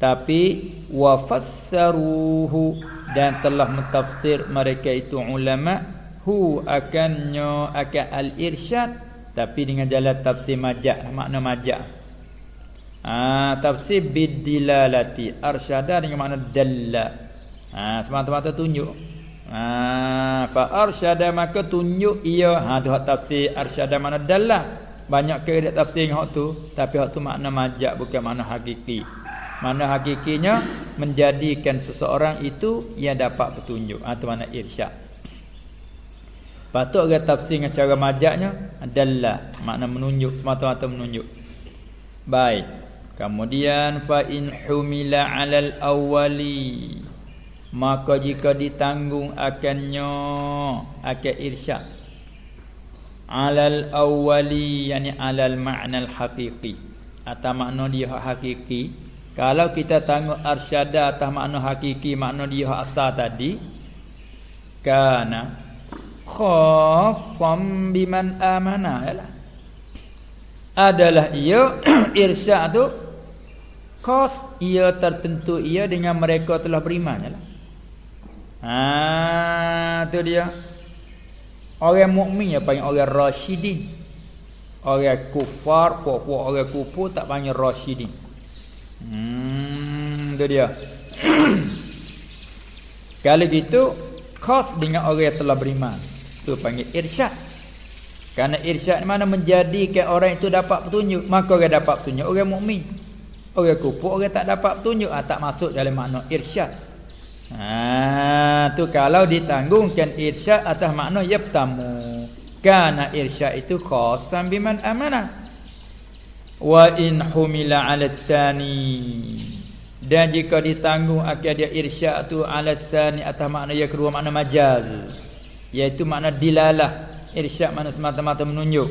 Tapi wafassaruhu dan telah mentafsir mereka itu ulama hu akannya akan al-irsyad tapi dengan jalan tafsir majak makna majak. Ah tafsir bidilalati arsyada dengan makna dalla. Ah semata-mata tunjuk. Ah fa arsyada maka tunjuk ia. Ha tu tafsir arsyada makna dalla. Banyak ke dia tafsir hak tu tapi hak tu makna majak bukan makna hakiki. Mana hakikinya menjadikan seseorang itu yang dapat petunjuk. Atau mana irsyad. Patut dia tafsir dengan cara majaknya? Adalah. Makna menunjuk semata-mata menunjuk. Baik. Kemudian fa in humila 'alal awwali. Maka jika ditanggung akannya akan irsyad. Alal awwali yani alal ma'na al haqiqi. Atau makna dia hakiki. Kalau kita tengok arsyada atas makna hakiki makna dia asal tadi kana khaffam biman amana yalah. adalah ia [CLEARS THROAT] irsyad tu khas ia tertentu ia dengan mereka telah beriman yalah. Ha tu dia. Orang mukmin yang panggil orang rasyidin. Orang kufar, puak-puak orang kufur tak panggil rasyidin. Hmm, itu dia. [CLEARS THROAT] Kalau gitu, khas dengan orang yang telah beriman. Itu panggil irsyad. Karena irsyad mana menjadikan orang itu dapat petunjuk, maka orang dapat petunjuk orang mukmin. Orang kufur orang tak dapat petunjuk, ah, tak masuk dalam makna irsyad. Ha, tu kalau ditanggungkan irsyad atas makna ya pertama. Karena irsyad itu khasan biman amanah wa in humila 'ala tsani dan jika ditanggung dia irsyad tu 'ala tsani atas makna ya kedua makna majaz iaitu makna dilalah. Irsyad makna semata-mata menunjuk.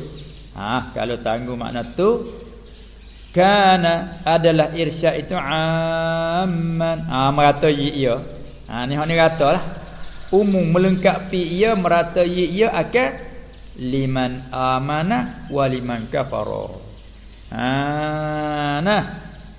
Ha kalau tanggung makna tu kana adalah irsyad itu amman. Ha merata ia. Ha ni hak ni ratalah umum melengkapi ia merata ia akan liman amana wa liman kafara. Ha, nah.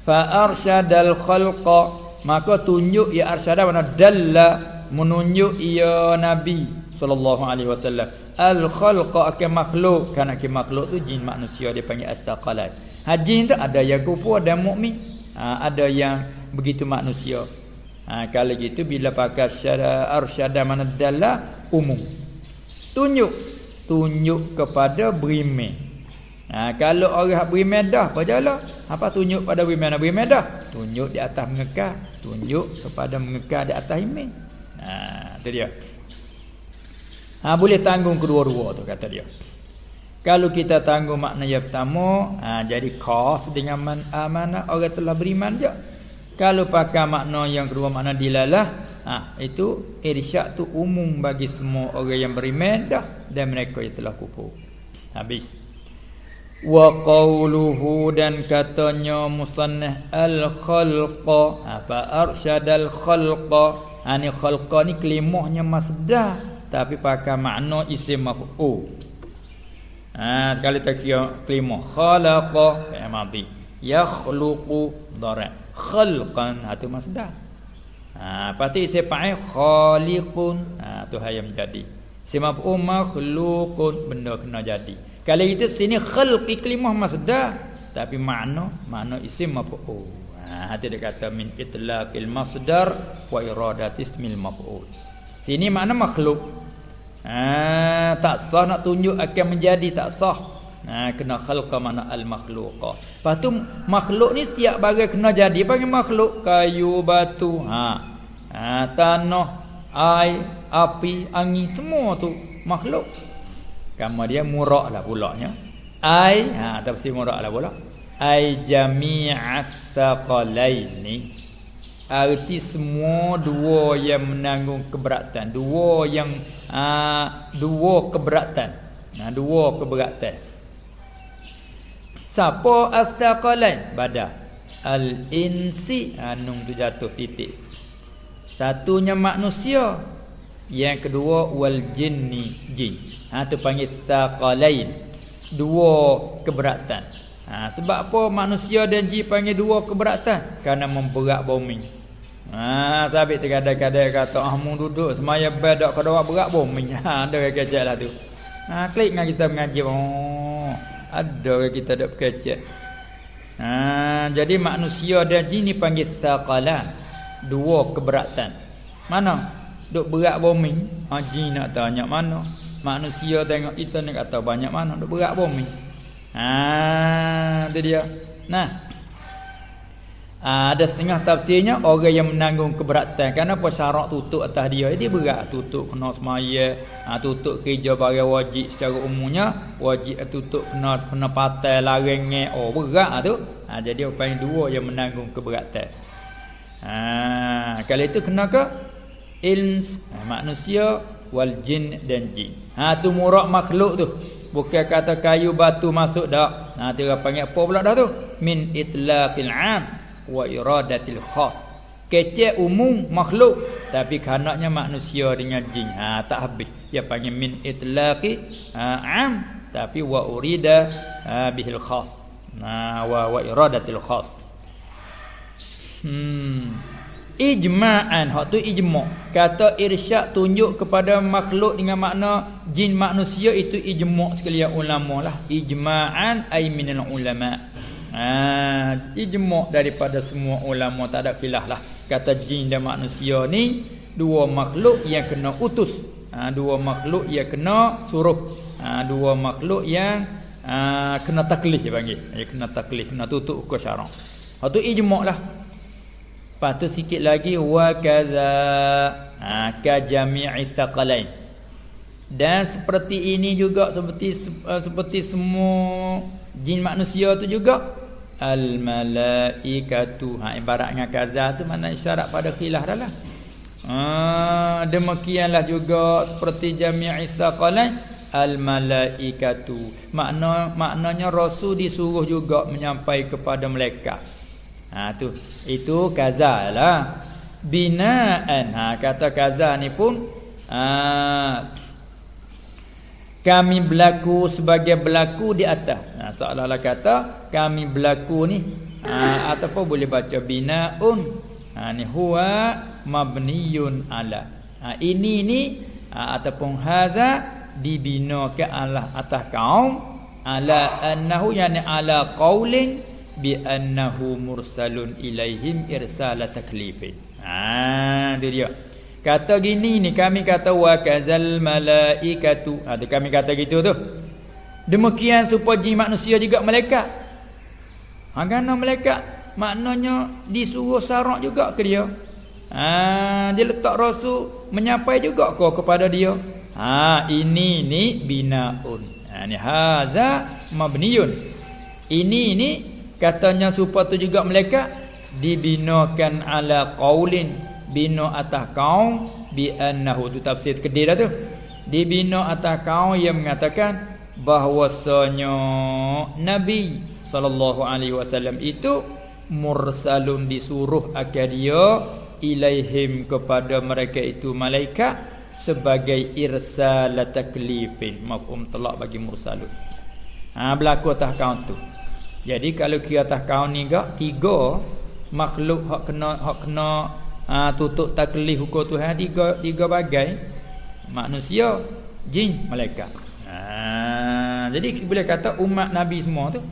Fa arsyadal khalqa. Maka tunjuk ya arsyada mana dalla menunjuk ya nabi sallallahu alaihi wasallam al khalqa akan makhluk kan akan makhluk tu jin manusia dia panggil as-saqalat ha jin tu ada yang kufur ada mukmin ha, ada yang begitu manusia ha, kalau gitu bila pakai syara arsyada mana dalla umum tunjuk tunjuk kepada beriman Ha, kalau orang beri medah apa jalan? Apa tunjuk pada beri medah? Beri medah. Tunjuk di atas mengekar, tunjuk kepada mengekar di atas iman. Ha, itu dia. Ha, boleh tanggung kedua-dua tu kata dia. Kalau kita tanggung makna yang pertama, ha, jadi khas dengan man amanah orang telah beriman je. Kalau pakai makna yang kedua makna dilalah, ha, itu irsyad tu umum bagi semua orang yang beriman dah dan mereka yang telah kufur. Habis wa qawluhu dan katanya musannah al khalqa apa arsyadal khalqa ani ha, khalqa ni kelimahnya masdar tapi pakai makna isim maf'ul. Ha tak kira kelimah khalaqa ya madi. Yakhluqu dara khalqan itu ha, masdar ha pasti isim fa'il khaliqun. Ha tu hayam jadi isim maf'ul makhluqun benda kena jadi. Kalau itu sini khalqi kalimah masdar tapi makna makna isim maf'ul. Ha Ha dia kata min itlaqil masdar wa iradati ismil maf'ul. Sini makna makhluk. Ha tak sah nak tunjuk akan menjadi tak sah. Ha kena khalqa mana al makhluqa. Lepas tu makhluk ni tiap bagai kena jadi panggil makhluk kayu batu. Ha. Ha tanah, air, api, angin semua tu makhluk. Kamu dia murak lah pulaknya. Ai ha tafsir murak lah pula ai jami'as saqalaini arti semua dua yang menanggung keberatan. Dua yang aa, dua keberatan. Nah dua keberatan. Siapa as-saqalain badah al-insi anung tu jatuh titik. Satunya manusia yang kedua wal jinni jin. Ha tu panggil saqalain dua keberatan. Ha, sebab apa manusia dan jin panggil dua keberatan? Karena memberat bumi. Ha, sabit terkadang-kadang kata, ah mu duduk semaya bedak kada buat berat bumi. [LAUGHS] Ha, ada yang kecek lah tu. Ha, klik dengan kita mengaji. Oh, ada kita ada kecek. Ha, jadi manusia dan jin ni panggil saqalan. Dua keberatan. Mana? Duk berat bumi. Ha, jin nak tanya mana? Manusia tengok kita ni kata banyak mana? Duk berat bumi. Ah, itu dia. Nah. Ah, ada setengah tafsirnya orang yang menanggung keberatan. Kerana apa? Syarat tutup atas dia. Dia berat tutup kena semaya. Ah, tutup kerja bagi wajib secara umumnya. Wajib tutup kena kena patai larang oh berat ah, tu. Ah, jadi yang dua yang menanggung keberatan. Ah, kalau itu kena ke? Ins manusia wal jin dan jin. Ha tu murak makhluk tu. Bukan kata kayu batu masuk dak. Ha dia panggil apa pula dah tu? Min itlaqil am wa iradatil khas. Kecek umum makhluk tapi kanaknya manusia dengan jin. Ha tak habis. Dia panggil min itlaqi ha, am tapi wa urida ha, bihil khas. Ha wa wa iradatil khas. Hmm ijma'an hak tu ijma' kata irsyad tunjuk kepada makhluk dengan makna jin manusia itu ijma' sekalian ulama lah ijma'an ay minal ulama ha ijma' daripada semua ulama tak ada khilaf lah. Kata jin dan manusia ni dua makhluk yang kena utus. Ha, dua makhluk yang kena suruh. Ha, dua makhluk yang ha, kena taklif dia panggil. Dia kena taklif kena tutup ke syarak hak tu lah. Lepas tu sikit lagi wa kaza ha, ka jami'i thaqalain. Dan seperti ini juga seperti uh, seperti semua jin manusia tu juga al malaikatu. Ha ibarat dengan kaza tu mana isyarat pada khilaf dah lah. Ha, demikianlah juga seperti jami'i thaqalain al malaikatu. Makna maknanya rasul disuruh juga menyampaikan kepada malaikat. Ha tu. Itu kaza lah. Binaan. Ha kata kaza ni pun ha, kami berlaku sebagai berlaku di atas. Ha seolah-olah kata kami berlaku ni ha ataupun boleh baca binaun. Ha ni huwa mabniyun ala. Ha ini ni ha, ataupun haza dibina ke Allah atas kaum ala annahu yani ala qaulin bi annahu mursalun ilaihim irsala taklifin. Ha tu dia. Kata gini ni kami kata wa kazal malaikatu. Ha kami kata gitu tu. Demikian supaya jin manusia juga malaikat. Ha kerana malaikat maknanya disuruh syarat juga ke dia. Ha dia letak rasul menyapai juga ke kepada dia. Ha ini ni binaun. Ha ni haza mabniyun. Ini ni Katanya supaya tu juga mereka dibinakan ala qaulin bina atas kaum bi annahu tu tafsir kedai dah tu. Dibina atas kaum yang mengatakan bahwasanya Nabi sallallahu alaihi wasallam itu mursalun disuruh akan dia ilaihim kepada mereka itu malaikat sebagai irsal taklifin mafhum talak bagi mursalun. Ha berlaku atas kaum tu. Jadi kalau kira atas kau ni gak tiga makhluk hak kena hak kena ha, tutup taklif hukum Tuhan tiga tiga bagai manusia, jin, malaikat. Ha, jadi boleh kata umat Nabi semua tu.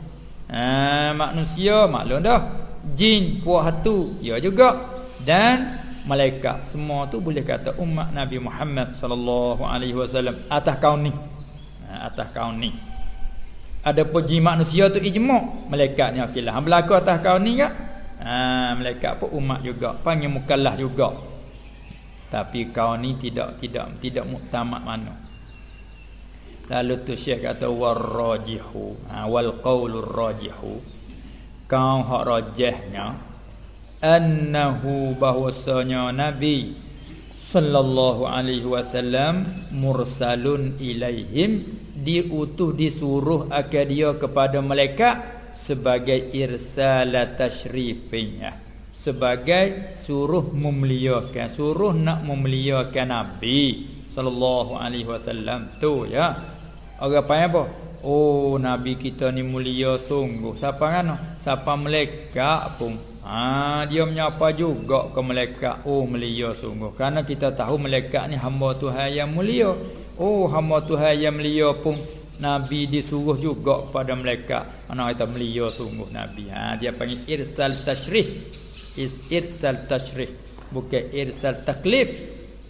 Ha, manusia maklum dah. jin puak hatu ya juga dan malaikat semua tu boleh kata umat Nabi Muhammad sallallahu alaihi wasallam atas kaum ni ha, atas kaum ni ada puji manusia tu ijma' malaikat ni okeylah berlaku atas kaum ni kan ha, malaikat pun umat juga. Panggil mukallaf juga. Tapi kau ni tidak tidak tidak muktamad mana. Lalu tu syekh kata warrajihu. Ha, wal qaulur rajihu. Kau hak rajihnya annahu bahwasanya nabi sallallahu alaihi wasallam mursalun ilaihim diutuh disuruh akan dia kepada malaikat sebagai irsalat tasyrifiyah sebagai suruh memuliakan suruh nak memuliakan nabi sallallahu alaihi wasallam. Tu ya. Orang apa apa? Oh nabi kita ni mulia sungguh. Siapa kan? Siapa malaikat pun. Ha dia menyapa juga ke malaikat oh mulia sungguh. Kerana kita tahu malaikat ni hamba Tuhan yang mulia. Oh hamba Tuhan yang mulia pun Nabi disuruh juga pada malaikat Mana kata mulia sungguh Nabi. Ha, Dia panggil irsal tashrih. Is irsal tashrif bukan irsal taklif.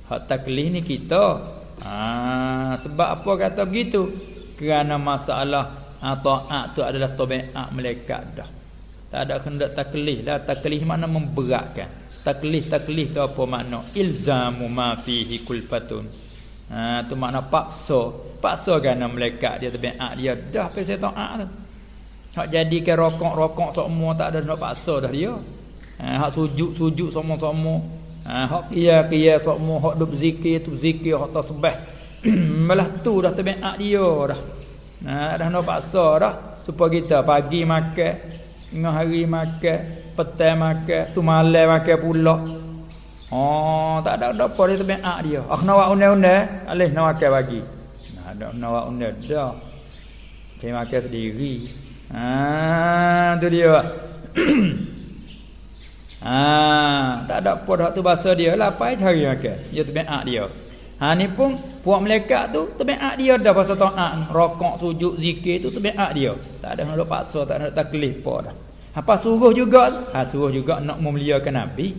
Hak taklif ni kita. Ha, sebab apa kata begitu? Kerana masalah ha, taat tu adalah tabiat malaikat dah. Tak ada hendak taklif lah taklif mana memberatkan? Taklif taklif tu apa makna? Ilzamu ma fihi kulfatun ha tu makna paksa paksa kerana malaikat dia tabiat dia dah pasal taat tu hak jadikan rokok-rokok semua tak ada nak paksa dah dia Ha, hak sujud-sujud sama-sama. Ha, hak kia-kia semua hak duk zikir tu zikir hak tasbih. [CLEARS THROAT] Malah tu dah tabiat dia dah. Ha, dah nak paksa dah supaya kita pagi makan, tengah hari makan, petang makan, tu malam makan pula. Oh, tak ada apa dia tabiat dia. Ah nak buat undang-undang, alih nak makan pagi. Nah, ada nak buat undang dah. Saya makan sendiri. Ha, tu dia. [CLEARS THROAT] Ha, tak ada apa dah tu bahasa dia lah apa cari makan. Dia tabiat dia. Ha ni pun puak malaikat tu tabiat dia dah pasal taat, rokok, sujud, zikir tu tabiat dia. Tak ada nak paksa, tak ada taklif apa dah. Apa suruh juga? Ha suruh juga nak memuliakan nabi.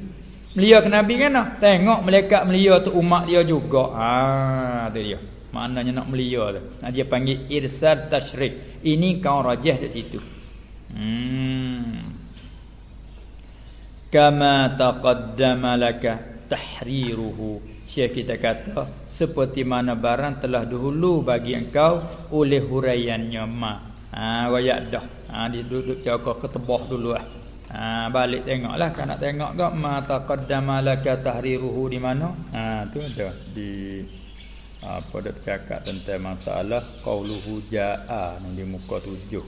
Memuliakan nabi kan tengok malaikat melia tu umat dia juga. Ha tu dia. Maknanya nak melia tu. Dia panggil irsal tasyrik. Ini kau rajah di situ. Hmm kama taqaddama laka tahriruhu syekh kita kata seperti mana barang telah dahulu bagi engkau oleh huraiannya ma ha wayak dah ha dia duduk cakap ketebah dulu ah ha balik tengoklah kan nak tengok gak ma taqaddama laka tahriruhu di mana? Ha tu ada di apa dak cakap tentang masalah qauluhu jaa di muka tujuh.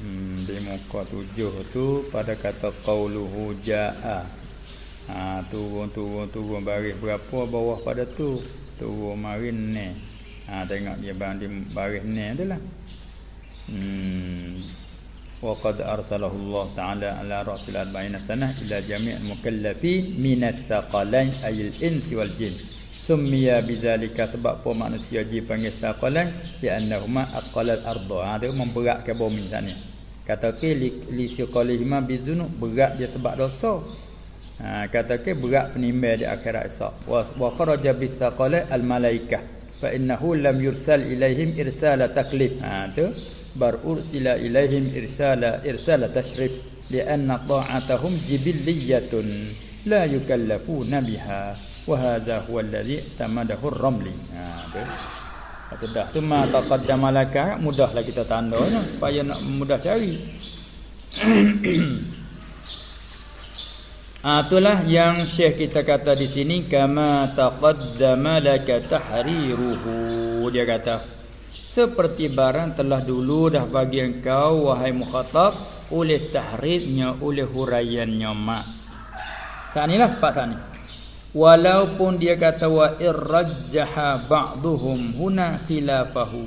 Hmm, di muka tujuh tu pada kata qauluhu jaa. Ha turun turun turun baris berapa bawah pada tu. Turun marin ni. Ha tengok dia bang di baris ni adalah arsalahu Allah taala ala rasul arba'ina sanah ila jami' mukallafin min athqalain ayil insi wal jin. Summiya bidzalika sebab apa manusia ji panggil thaqalain? Ya annahuma aqalal arda. Ha dia memberatkan bumi sana. Kata ke li, li siqalihima bizunub berat dia sebab dosa. Ha, kata ke berat penimba di akhirat esok. Wa, wa kharaja al malaikah fa innahu lam yursal ilaihim irsala taklif. Ha tu bar ursila ilaihim irsala irsala tashrif lianna ta'atuhum jibilliyatun la yukallafuna biha wa hadha huwa alladhi tamadahu ar-ramli. Ha tu. Kata dah tu ma taqaddama laka mudahlah kita tanda supaya nak mudah cari. [COUGHS] ah itulah yang Syekh kita kata di sini kama taqaddama laka tahriruhu dia kata seperti barang telah dulu dah bagi engkau wahai mukhatab oleh tahrirnya oleh huraiannya mak. Sanilah pak sani walaupun dia kata wa irrajjaha ba'dhum huna khilafahu.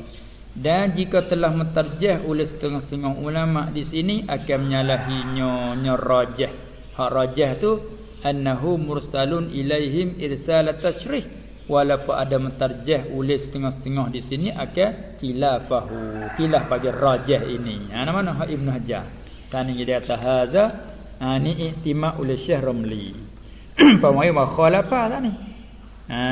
Dan jika telah menterjah oleh setengah-setengah ulama di sini akan menyalahinya nyarajah hak rajah tu annahu mursalun ilaihim irsal tashrih walaupun ada mentarjah ulis setengah-setengah di sini akan khilafahu. Khilaf bagi rajah ini. Ha nama mana Ibnu Hajar. Sana dia kata haza ha ni iktima oleh Syekh Ramli [CLEARS THROAT] pamai wa khalafa lah ni. Ha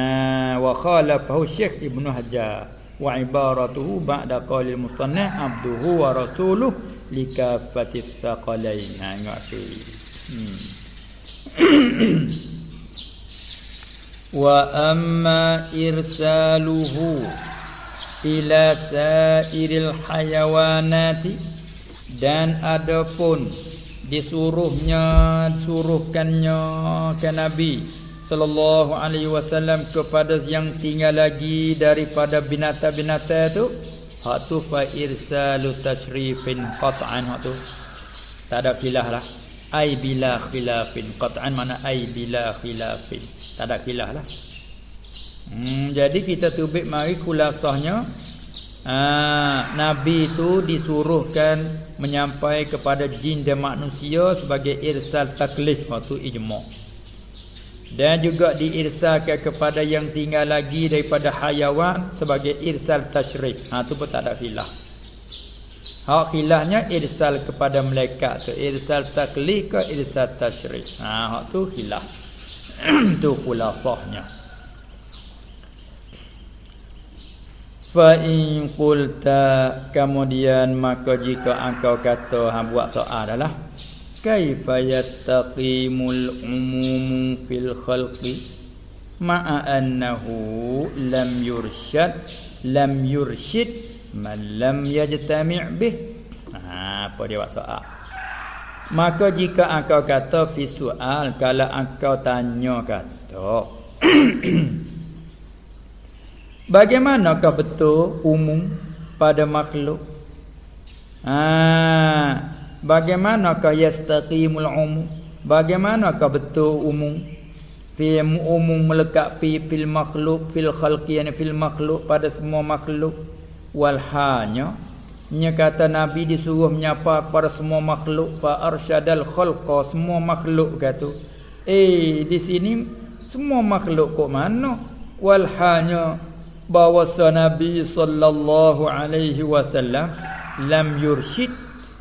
wa khalafahu Syekh Ibnu Hajar. Wa ibaratuhu ba'da qali musannaf abduhu wa rasuluh likafatis saqalain. Ha ingat tu. Hmm [CLEARS THROAT] wa amma irsaluhu ila sairil hayawanati dan adapun disuruhnya disuruhkannya ke nabi sallallahu alaihi wasallam kepada yang tinggal lagi daripada binatang-binatang itu hak tu fa irsalu tashrifin qat'an hak tu. Tak ada khilaf lah ai bila khilafin. Qat'an mana ai bila khilafin. Tak ada khilaf lah. Hmm, jadi kita tubik mari kulasahnya. Ha, Nabi itu disuruhkan menyampai kepada jin dan manusia sebagai irsal taklif waktu ijma' dan juga diirsalkan kepada yang tinggal lagi daripada hayawan sebagai irsal tasyrik ha tu pun tak ada khilaf hak khilafnya irsal kepada malaikat tu. Irsal taklif ke irsal tasyrik ha hak tu khilaf. [CLEARS THROAT] Tu khulasahnya fa in qulta kemudian maka jika engkau kata ha buat soal adalah kaifa yastaqimul umum fil khalqi? Ma'a annahu lam yurshad lam yurshid man lam yajtami' bih ha apa dia buat soal Maka jika engkau kata fi soal kalau engkau tanya kata [CLEARS THROAT] Bagaimanakah betul umum pada makhluk? Ha, bagaimanakah yastaqimul umum? Bagaimanakah betul umum? Fi umum melekat fi fil makhluk fil khalqi yani fil makhluk pada semua makhluk wal hanya Nya kata Nabi disuruh menyapa kepada semua makhluk fa arsyadal khalqa semua makhluk kata. Eh di sini semua makhluk kok mana? Wal hanya bahawa Nabi sallallahu alaihi wasallam lam yursyid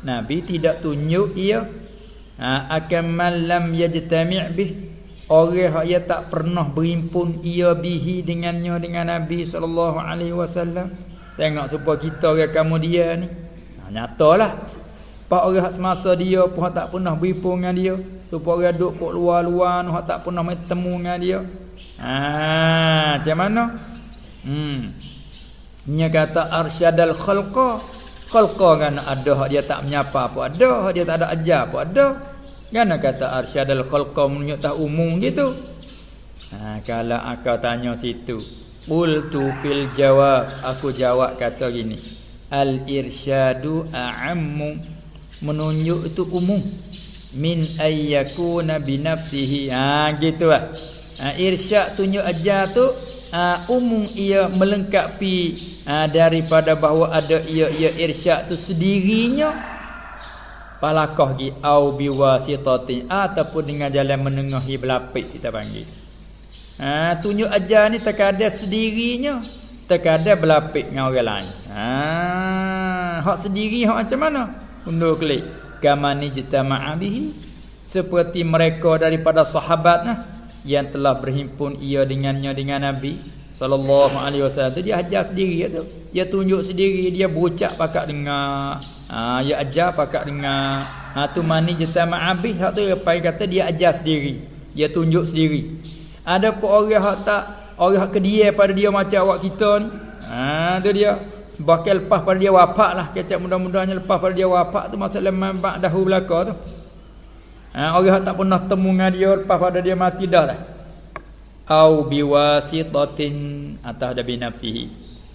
Nabi tidak tunjuk ia ha, akan malam yajtami' bih orang yang tak pernah berimpun ia bihi dengannya dengan Nabi sallallahu alaihi wasallam Tengok supaya kita orang kamu dia ni. Ha, nyatalah. Pak orang semasa dia pun tak pernah berhimpun dengan dia. Supaya orang duduk kat luar-luar ni tak pernah bertemu dengan dia. Ha, macam mana? Hmm. Nya kata arsyadal khalqa. Khalqa kan ada hak dia tak menyapa apa ada, hak dia tak ada ajar apa ada. Kan kata arsyadal khalqa menunjuk tak umum gitu. Ha, kalau akak tanya situ, Qultu fil jawab. Aku jawab kata gini. Al irsyadu a'ammu. Menunjuk itu umum. Min ayyakuna binafsihi Ha gitu lah. Ha, Irsyad tunjuk ajar tu ha, Umum ia melengkapi ha, Daripada bahawa ada ia ia irsyad tu sendirinya. Palakah gi Au biwasitatin Ataupun dengan jalan menengahi belapik Kita panggil Ha, tunjuk ajar ni terkadang sendirinya. Terkadang berlapik dengan orang lain. Ha, hak sendiri hak macam mana? Undur klik. Kamani jitama'a bihi. Seperti mereka daripada sahabat nah, yang telah berhimpun ia dengannya dengan Nabi sallallahu alaihi wasallam. Dia ajar sendiri tu. Dia tunjuk sendiri, dia berucap pakak dengar. Ha, dia ajar pakak dengar. Ha tu mani jitama'a bihi. Hak tu apa kata dia ajar sendiri. Dia tunjuk sendiri. Ada pun orang hak tak orang hak kedia pada dia macam awak kita ni. Ha tu dia. Bahkan lepas pada dia wafat lah kecap mudah-mudahnya lepas pada dia wafat tu masalah mabak dahulu belaka tu. Ha orang hak tak pernah temu dengan dia lepas pada dia mati dah lah. Au biwasitatin atau ada binafihi.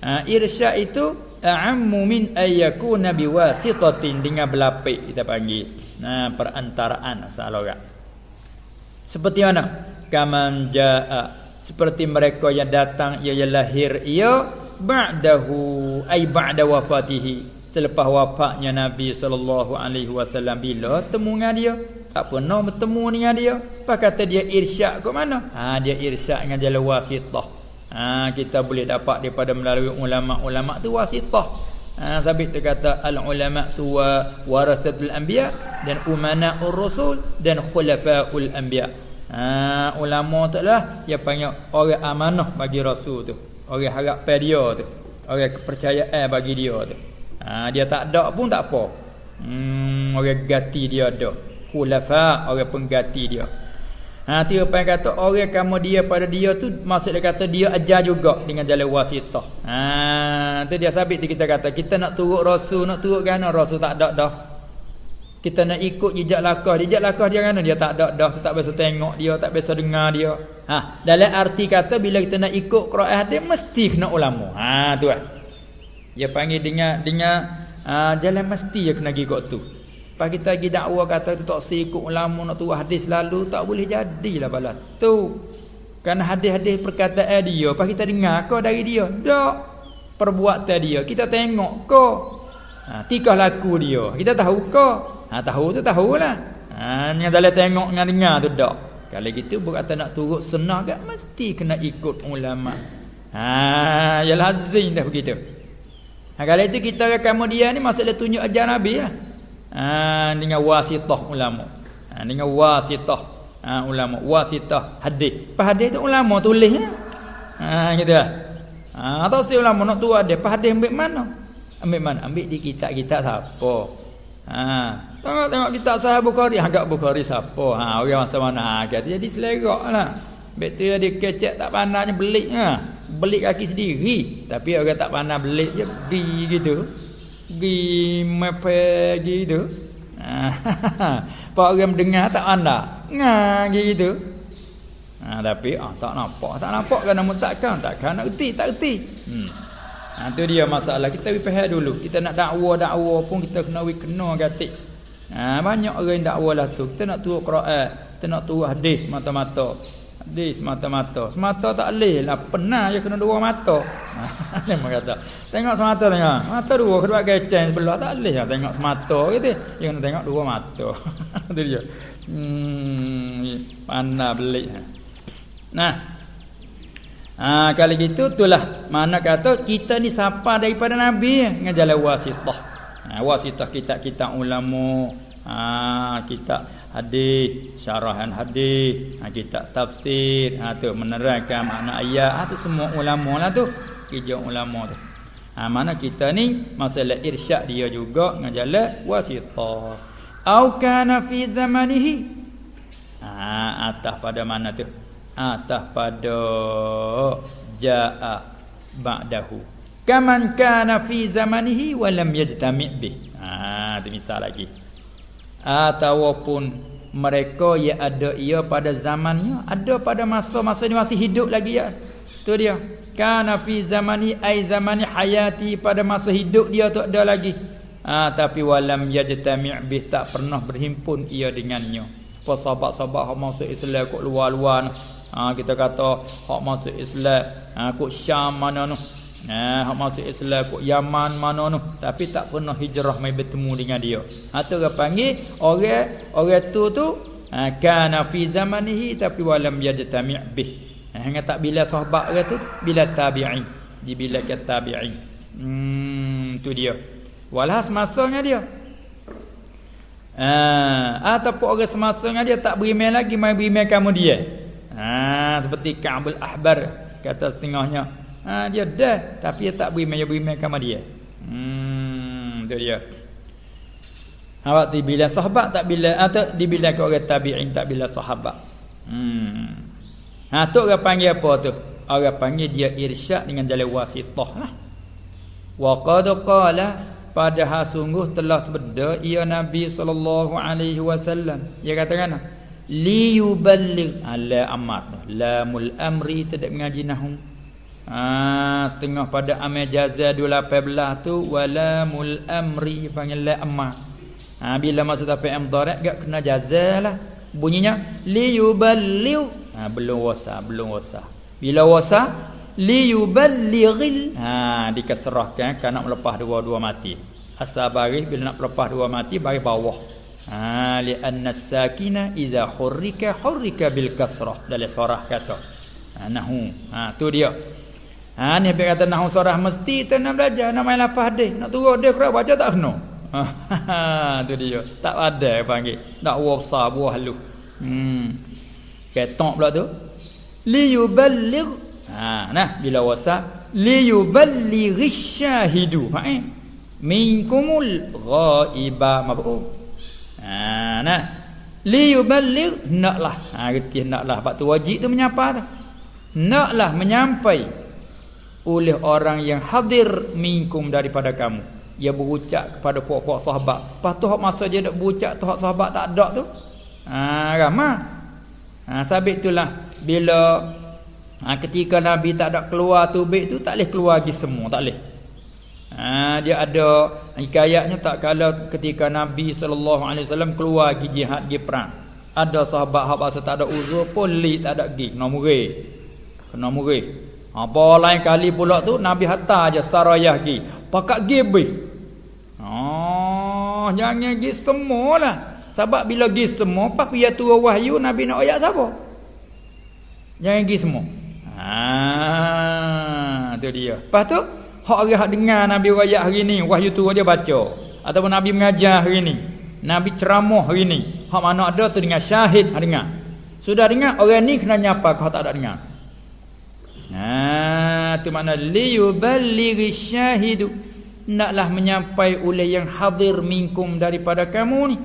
Ha irsyad itu a'ammu min ayyakuna biwasitatin dengan berlapik kita panggil. Nah perantaraan asal orang. Seperti mana? Kaman jaa seperti mereka yang datang ia yang lahir ia ba'dahu ai ba'da wafatihi selepas wafatnya Nabi sallallahu alaihi wasallam bila temu dengan dia tak pernah bertemu dengan dia apa kata dia irsyad ke mana ha dia irsyad dengan jalan wasitah Ha, kita boleh dapat daripada melalui ulama-ulama tu wasitah. Ha, sabit tu kata al ulama tu wa warasatul anbiya dan umana ur-rusul dan khulafaul anbiya. Ha, ulama tu lah dia panggil orang amanah bagi rasul tu. Orang harap pada dia tu. Orang kepercayaan bagi dia tu. Ha, dia tak ada pun tak apa. Hmm, orang gati dia ada. Khulafa orang penggati dia. Ha tu apa yang kata orang kamu dia pada dia tu maksud dia kata dia ajar juga dengan jalan wasitah. Ha tu dia sabit kita kata kita nak turut rasul nak turut kan rasul tak ada dah. Kita nak ikut jejak lakah jejak lakah dia kan dia tak ada dah tak biasa tengok dia tak biasa dengar dia. Ha dalam arti kata bila kita nak ikut Quran dia mesti kena ulama. Ha tu ah. Dia panggil dengan dengan ha, jalan mesti dia kena ikut tu. Pas kita pergi dakwah kata tu tak ikut ulama nak turun hadis lalu tak boleh jadilah balas. Tu. Kan hadis-hadis perkataan dia, pas kita dengar kau dari dia. Tak. Perbuatan dia, kita tengok kau. Ha, tikah laku dia. Kita tahu kau. Ha, tahu tu tahulah. Ha, yang dalam tengok dengan dengar tu tak. Kalau gitu berkata nak turut senah kan mesti kena ikut ulama. Ha, ya lazim dah begitu. Ha, kalau itu kita kamu dia ni maksudnya tunjuk ajar Nabi lah ha, dengan wasitah ulama ha, dengan wasitah ha, ulama wasitah hadis pas hadis tu ulama tulis ya? ha gitu lah ha, atau si ulama nak tu ada pas hadis ambil mana ambil mana ambil di kitab-kitab siapa ha tengok tengok kitab sahih bukhari agak bukhari siapa ha orang masa mana ha jadi seleraklah Betul dia kecek tak pandainya belik ha. Belik kaki sendiri Tapi orang tak pandai belik je Pergi gitu Gi mepe gitu. [LAUGHS] Pak orang mendengar tak anda. Ngah gitu. Ha, tapi ah tak nampak, tak nampak kan namun takkan, takkan nak reti, tak reti. Hmm. Ha, tu dia masalah kita wi faham dulu. Kita nak dakwa-dakwa pun kita kena wi kena gatik. Ha, banyak orang yang dakwa lah tu. Kita nak turun Quran, kita nak turun hadis mata-mata. Di semata-mata. Semata tak leh lah. Pernah je kena dua mata. [LAUGHS] Dia kata. Tengok semata tengok. Mata dua. Kedua keceng sebelah tak leh lah. Tengok semata gitu. Dia kena tengok dua mata. [LAUGHS] Itu dia. Hmm. Mana beli. Nah. Ha, kali gitu itulah mana kata kita ni siapa daripada Nabi dengan jalan wasitah. Ha, wasitah kita-kita ulama. Ha, kita hadis, syarahan hadis, ha, kitab tafsir, ha, tu menerangkan makna ayat, ha, tu semua ulama lah tu, kerja ulama tu. Ha, mana kita ni masalah irsyad dia juga ngajalah wasithah. Au kana fi zamanihi. Ha, atas pada mana tu? Atas pada jaa ba'dahu. Kaman kana fi zamanihi wa lam yajtami' bih. Ha, tu misal lagi. Ataupun mereka yang ada ia pada zamannya ada pada masa-masa ini masih hidup lagi ya. Tu dia. Kana fi zamani ai zamani hayati pada masa hidup dia tu ada lagi. Ha, tapi walam yajtami' bih tak pernah berhimpun ia dengannya. Apa sahabat-sahabat masuk Islam kok luar-luar ha, kita kata hak masuk Islam ha, kok Syam mana tu Nah, hak masuk Islam kok Yaman mana tu, tapi tak pernah hijrah mai bertemu dengan dia. Ha tu orang panggil orang orang tu tu ha, kana fi zamanihi tapi walam yajtami' bih. Ha, hanya tak bila sahabat orang tu bila tabi'in. Di bila ke tabi'in. Hmm tu dia. Walah semasanya dia. Ha, ataupun orang semasanya dia tak beriman lagi mai beriman kamu dia. Ha, seperti Ka'bul Ahbar kata setengahnya ha, dia dah tapi dia tak beri mai beri mai sama dia. Hmm tu dia. Awak di bila sahabat tak bila atau di bila ke orang tabi'in tak bila sahabat. Hmm. Ha tu orang panggil apa tu? Orang panggil dia irsyad dengan jalan wasithah lah. Wa qad qala padahal sungguh telah sebeda ia nabi sallallahu alaihi wasallam. Dia katakan li yuballigh ala amat lamul amri tidak mengaji nahum Ha, setengah pada amal jaza 18 tu wala mul amri panggil la amma. Ha, bila masuk tapi darat gak kena jaza lah. Bunyinya li yuballigh. Ha, belum wasa, belum wasa. Bila wasa li yuballighil. Ha, dikasrahkan kan melepas dua-dua mati. Asal baris bila nak melepas dua mati baris bawah. Ha, li anna sakina iza hurrika hurrika bil kasrah. Dalam surah kata. ha, nahu. Ha tu dia. Ha ni apa kata nahu surah mesti tu nak belajar nak main lafaz hadis. Nak turun dia kira baca tak kena. Ha [LAUGHS] tu dia. Tak ada panggil. Nak wafsa buah lu hmm. Ketok pula tu. Li yuballigh ha nah bila wasa li yuballighish syahidu. Ha eh. Minkumul ghaiba mabuk ha nah li yuballigh naklah. Ha reti naklah. Sebab tu wajib tu menyapa tu. Naklah menyampai oleh orang yang hadir minkum daripada kamu. Dia berucap kepada puak-puak sahabat. Lepas tu masa dia nak berucap tu sahabat tak ada tu. Ha ramah. Ha sabit itulah. Bila ha, ketika nabi tak ada keluar tubik tu tak boleh keluar lagi semua tak boleh Ha, dia ada hikayatnya tak kala ketika Nabi sallallahu alaihi wasallam keluar pergi jihad pergi perang. Ada sahabat hak tak ada uzur pun li tak ada pergi kena murid. Kena murid. Apa lain kali pula tu Nabi hantar aja sarayah pergi. Pakak pergi Oh, jangan pergi semualah. Sebab bila pergi semua pas dia turun wahyu Nabi nak ayat siapa? Jangan pergi semua. Ha, tu dia. Lepas tu Hak orang hak dengar Nabi rakyat hari ni wahyu tu dia baca ataupun Nabi mengajar hari ni. Nabi ceramah hari ni. Hak mana ada tu dengan syahid hak dengar. Sudah dengar orang ni kena nyapa kau tak ada dengar. Nah, tu makna li yuballighi syahidu. Naklah menyampai oleh yang hadir minkum daripada kamu ni.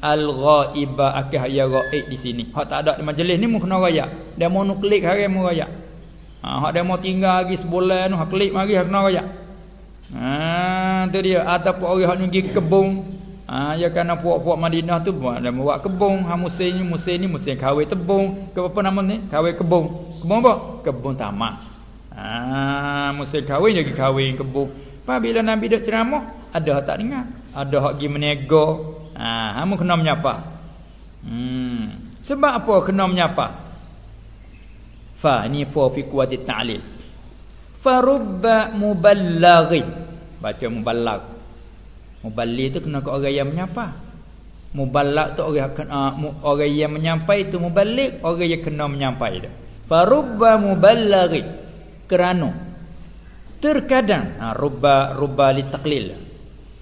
Al-ghaiba akah ya ghaib di sini. Hak tak ada di majlis ni mu kena rakyat. Dia mau nuklik hari mu rakyat. Ha hak mau tinggal lagi sebulan hak klik mari hak kena raya. Ha tu dia ataupun orang hak pergi kebun. Ha ya kerana puak-puak Madinah tu dia mau buat kebun. Ha musim ni musim ni musim kahwin tebung. Ke apa nama ni? Kahwin kebun. Kebun apa? Kebun tamak. Ha musim kahwin jadi kahwin kebun. Apabila Nabi dak ceramah, ada hak tak dengar. Ada hak pergi menego. Ha hamu kena menyapa. Hmm. Sebab apa kena menyapa? Fa ini fa fi quwwati ta'lil. Fa rubba muballighin baca muballag muballigh tu kena ke orang yang menyapa. Muballag tu orang uh, orang yang menyampai itu muballigh orang yang kena menyampai dia. Fa rubba muballighin kerana. Terkadang ha, rubba rubba li taqlil.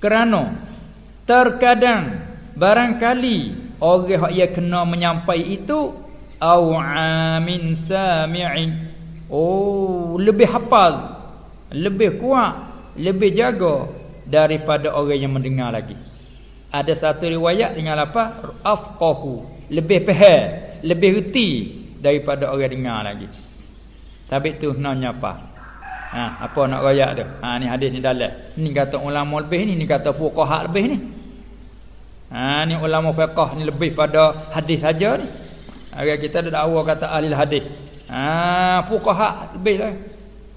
Kerana. Terkadang barangkali orang yang kena menyampai itu au amin sami'in oh lebih hafal lebih kuat lebih jaga daripada orang yang mendengar lagi. Ada satu riwayat dengan apa afqahu lebih faham lebih reti daripada orang dengar lagi. Tapi tu nanya apa ha apa nak royak tu? Ha ni hadis ni dalam ni kata ulama lebih ni ni kata fuqaha lebih ni. Ha ni ulama fiqh ni lebih pada hadis saja ni Hari kita ada dakwa kata ahli hadis. Ha fuqaha lebih lah.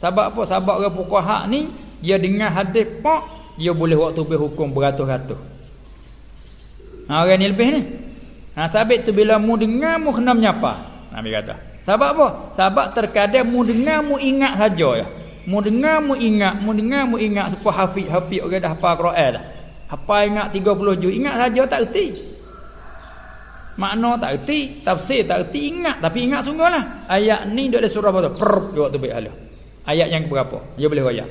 Sebab apa? Sebab orang fuqaha ni dia dengar hadis pak dia boleh waktu berhukum beratus-ratus. Ha orang ni lebih ni. Ha sabit tu bila mu dengar mu kena menyapa. Nabi kata. Sebab apa? Sebab terkadang mu dengar mu ingat saja ya. Mu dengar mu ingat, mu dengar mu ingat supaya hafiz-hafiz orang dah hafal Quran dah. Hafal ingat 30 juz, ingat saja tak erti. Makna tak erti, tafsir tak erti, ingat tapi ingat sungguhlah. Ayat ni dok ada surah apa tu? Per waktu baik hala. Ayat yang berapa? Dia boleh royak.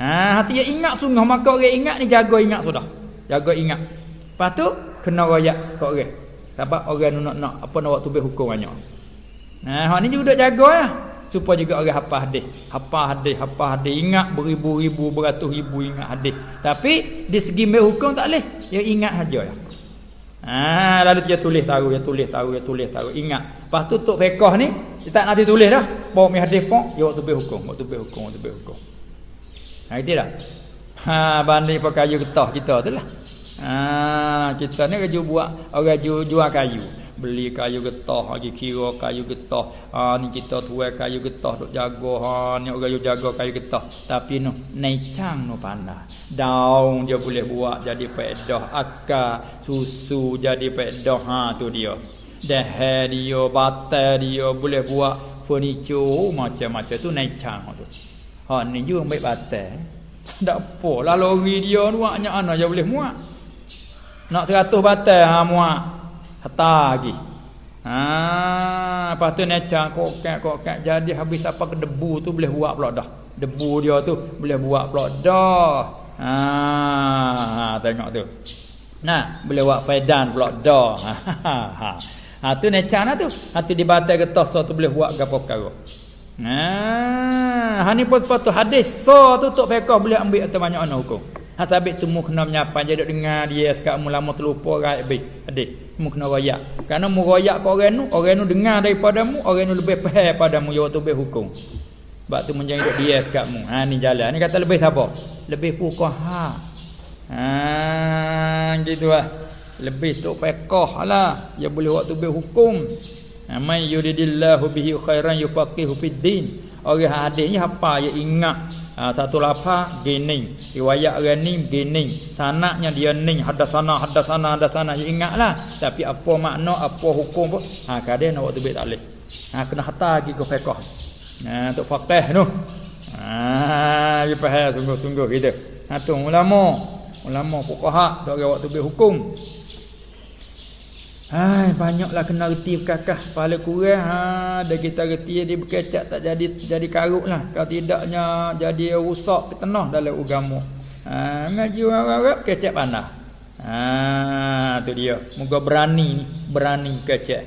Ha, hati dia ingat sungguh maka orang ingat ni jaga ingat sudah. Jaga ingat. Lepas tu kena royak kau orang. Sebab orang nak nak apa nak waktu baik hukum banyak. Nah, hak ni juga dok jaga ya. Supaya juga orang hafal hadis. Hafal hadis, hafal hadis, ingat beribu-ribu, beratus ribu ingat hadis. Tapi di segi hukum tak boleh. Dia ingat saja ya. Ha, lalu dia tulis tahu, dia tulis tahu, dia tulis tahu. Ingat. Lepas tu tok fiqh ni, dia tak nak tulis dah. Bawa mi hadis pun, dia waktu berhukum, waktu berhukum, waktu berhukum. Ha, itu dah. Ha, banding pakai kayu getah kita tu lah. Ha, kita ni kerja buat, orang jual, jual kayu beli kayu getah lagi kira kayu getah ha ni kita tuai kayu getah duk jaga ha ni orang jaga kayu getah tapi no naicang no pandai daun dia boleh buat jadi pedah akar susu jadi pedah ha tu dia. Dah dia batal dia boleh buat furniture macam-macam. Tu naicang tu. Ha ni juga baik batal tak apa lah lori dia ni buatnya ana je boleh muat. Nak 100 batal ha muat. Hatta lagi. Ha, lepas tu necak kokak kokak jadi habis apa ke debu tu boleh buat pula dah. Debu dia tu boleh buat pula dah. Ha, ha tengok tu. Nah, boleh buat faidan pula dah. [LAUGHS] Ha, ha, ha. ha tu necak nah tu. Ha tu dibatal getah so tu boleh buat gapo perkara. Nah, ha ni pun sepatu hadis so tu tok fiqh boleh ambil atau banyak ana hukum. Ha sabit tu mu kena menyapan duk dengar dia sekat mu lama terlupa rai habis. Hadis mu kena royak. Karena mu royak ke orang nu, orang nu dengar daripada mu, orang nu lebih faham pada mu yo tu lebih hukum. Sebab tu menjadi dia sekat mu. Ha ni jalan. Ni kata lebih siapa? Lebih fuqaha. Ha? Gitu lah. Lebih tu fiqh lah. Dia boleh buat tu lebih hukum. Amai yuridillahu bihi khairan yufaqihu fid din. Orang hadis ni apa? Ya ingat. Ha, satu lafaz gini riwayat orang ni gini sanaknya dia ni hadasana hadasana hadasana ya ingatlah tapi apa makna apa hukum pun. Ha kadang nak waktu baik tak boleh. Ha kena hantar lagi ke fiqh ha untuk faqih tu ha dia faham sungguh-sungguh gitu ha tu ulama ulama fuqaha dok waktu baik hukum Hai banyaklah kena reti berkakah kepala kurang ha dah kita reti dia berkecak tak jadi jadi karuk lah kalau tidaknya jadi rusak petenah dalam agama. Ha ngaji orang-orang kecak panah. Ha tu dia. Moga berani ni, berani kecak.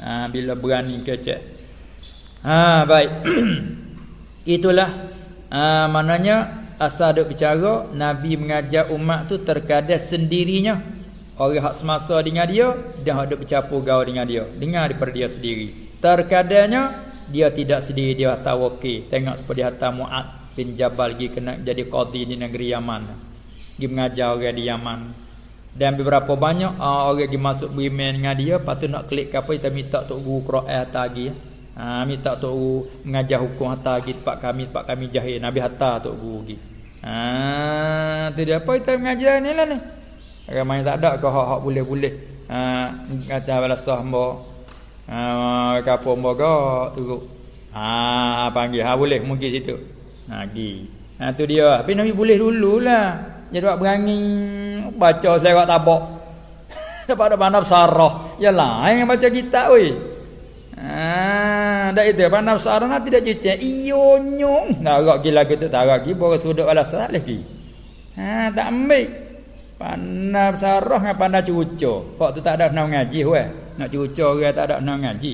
Ha bila berani kecak. Ha baik. [CLEARS THROAT] Itulah ha, maknanya asal duk bicara Nabi mengajar umat tu terkadang sendirinya. Orang hak semasa dengan dia Dia ada bercampur gaul dengan dia. Dengar daripada dia sendiri. Terkadangnya Dia tidak sendiri Dia okey Tengok seperti hatta Mu'ad bin Jabal Pergi kena jadi qadi di negeri Yaman. Pergi mengajar orang di Yaman. Dan beberapa banyak uh, Orang pergi masuk beriman dengan dia tu nak klik apa Kita minta Tok Guru Quran Hatta lagi ha, Minta Tok Guru Mengajar hukum Hatta lagi Tempat kami Tempat kami jahil Nabi Hatta Tok Guru lagi Ha, tu dia apa kita mengajar ni lah ni Ramai tak ada ke hak-hak boleh-boleh. Ha kaca balasah mbo. Ha kapo mbo ga turuk. Ha panggil ha boleh mungkin situ. Ha gi. Ha tu dia. Tapi Nabi boleh dululah. Jadi buat berani baca selawat tabak. [LAUGHS] Dapat ada pandap sarah. Ya lain yang baca kitab oi. Ha dak itu pandap sarah nak tidak cuci. Iyo nyong. Nak gila gitu tak lagi bawa sudut balasah lagi. Ha tak ambil. Pandai sarah dengan pandai cucur. Kok tu tak ada nak ngaji weh. Nak cucur orang tak ada nak ngaji.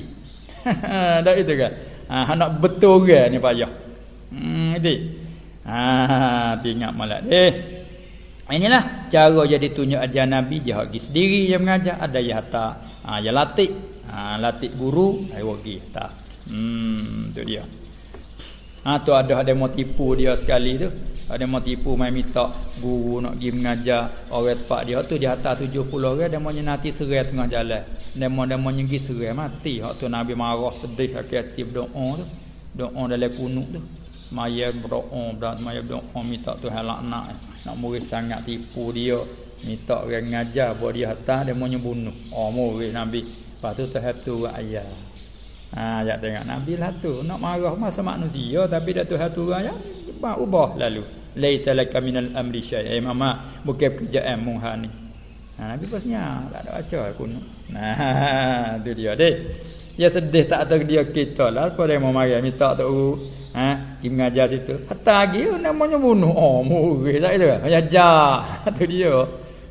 [LAUGHS] Dak itu kan. Ha nak betul ke ni payah. Hmm itu. Ha ingat malat. Eh. Inilah cara jadi tunjuk ajar Nabi dia pergi sendiri yang mengajar ada yang hatta. Ha ya latih. Ha latih guru ai pergi tak. Hmm tu dia. Ha tu ada ada mau tipu dia sekali tu. Ada mau tipu mai minta guru nak pergi mengajar orang tempat dia tu di atas 70 orang dia mau nanti serai tengah jalan. Dia mau dia mau nyenggi serai mati. Hak tu Nabi marah sedih sakit hati berdoa tu. Doa dalam kunut tu. Maya berdoa berat maya berdoa minta tu halak nak nak murid sangat tipu dia. Minta orang mengajar buat dia atas dia mau bunuh. Oh murid Nabi. Lepas tu tu tu ayat. Ha, ya tengok. Nabi lah tu nak marah masa manusia tapi dah tu hatu ya ubah ubah lalu. Laisa laka minal amri syai' eh, mama bukan kerjaan muha ni. Ha, Nabi pasnya tak ada baca pun nah tu dia deh ya sedih tak ada dia kita lah. Pada mau marah? Minta tu ha di mengajar situ. Hatta lagi namanya bunuh. Oh murid tak itu ya ja [LAUGHS] tu dia.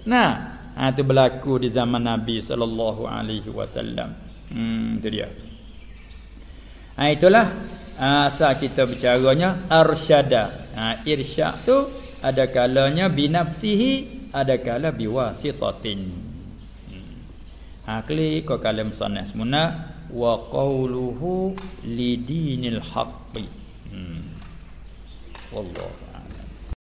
Nah ha, tu berlaku di zaman Nabi sallallahu alaihi wasallam. Hmm tu dia Ha, itulah ha, asal kita bicaranya arsyada. Ha, irsyad tu ada kalanya binafsihi, ada kala biwasitatin. Hmm. Ha klik ke kalam sanad semuna wa qawluhu lidinil haqqi. Hmm. Wallahu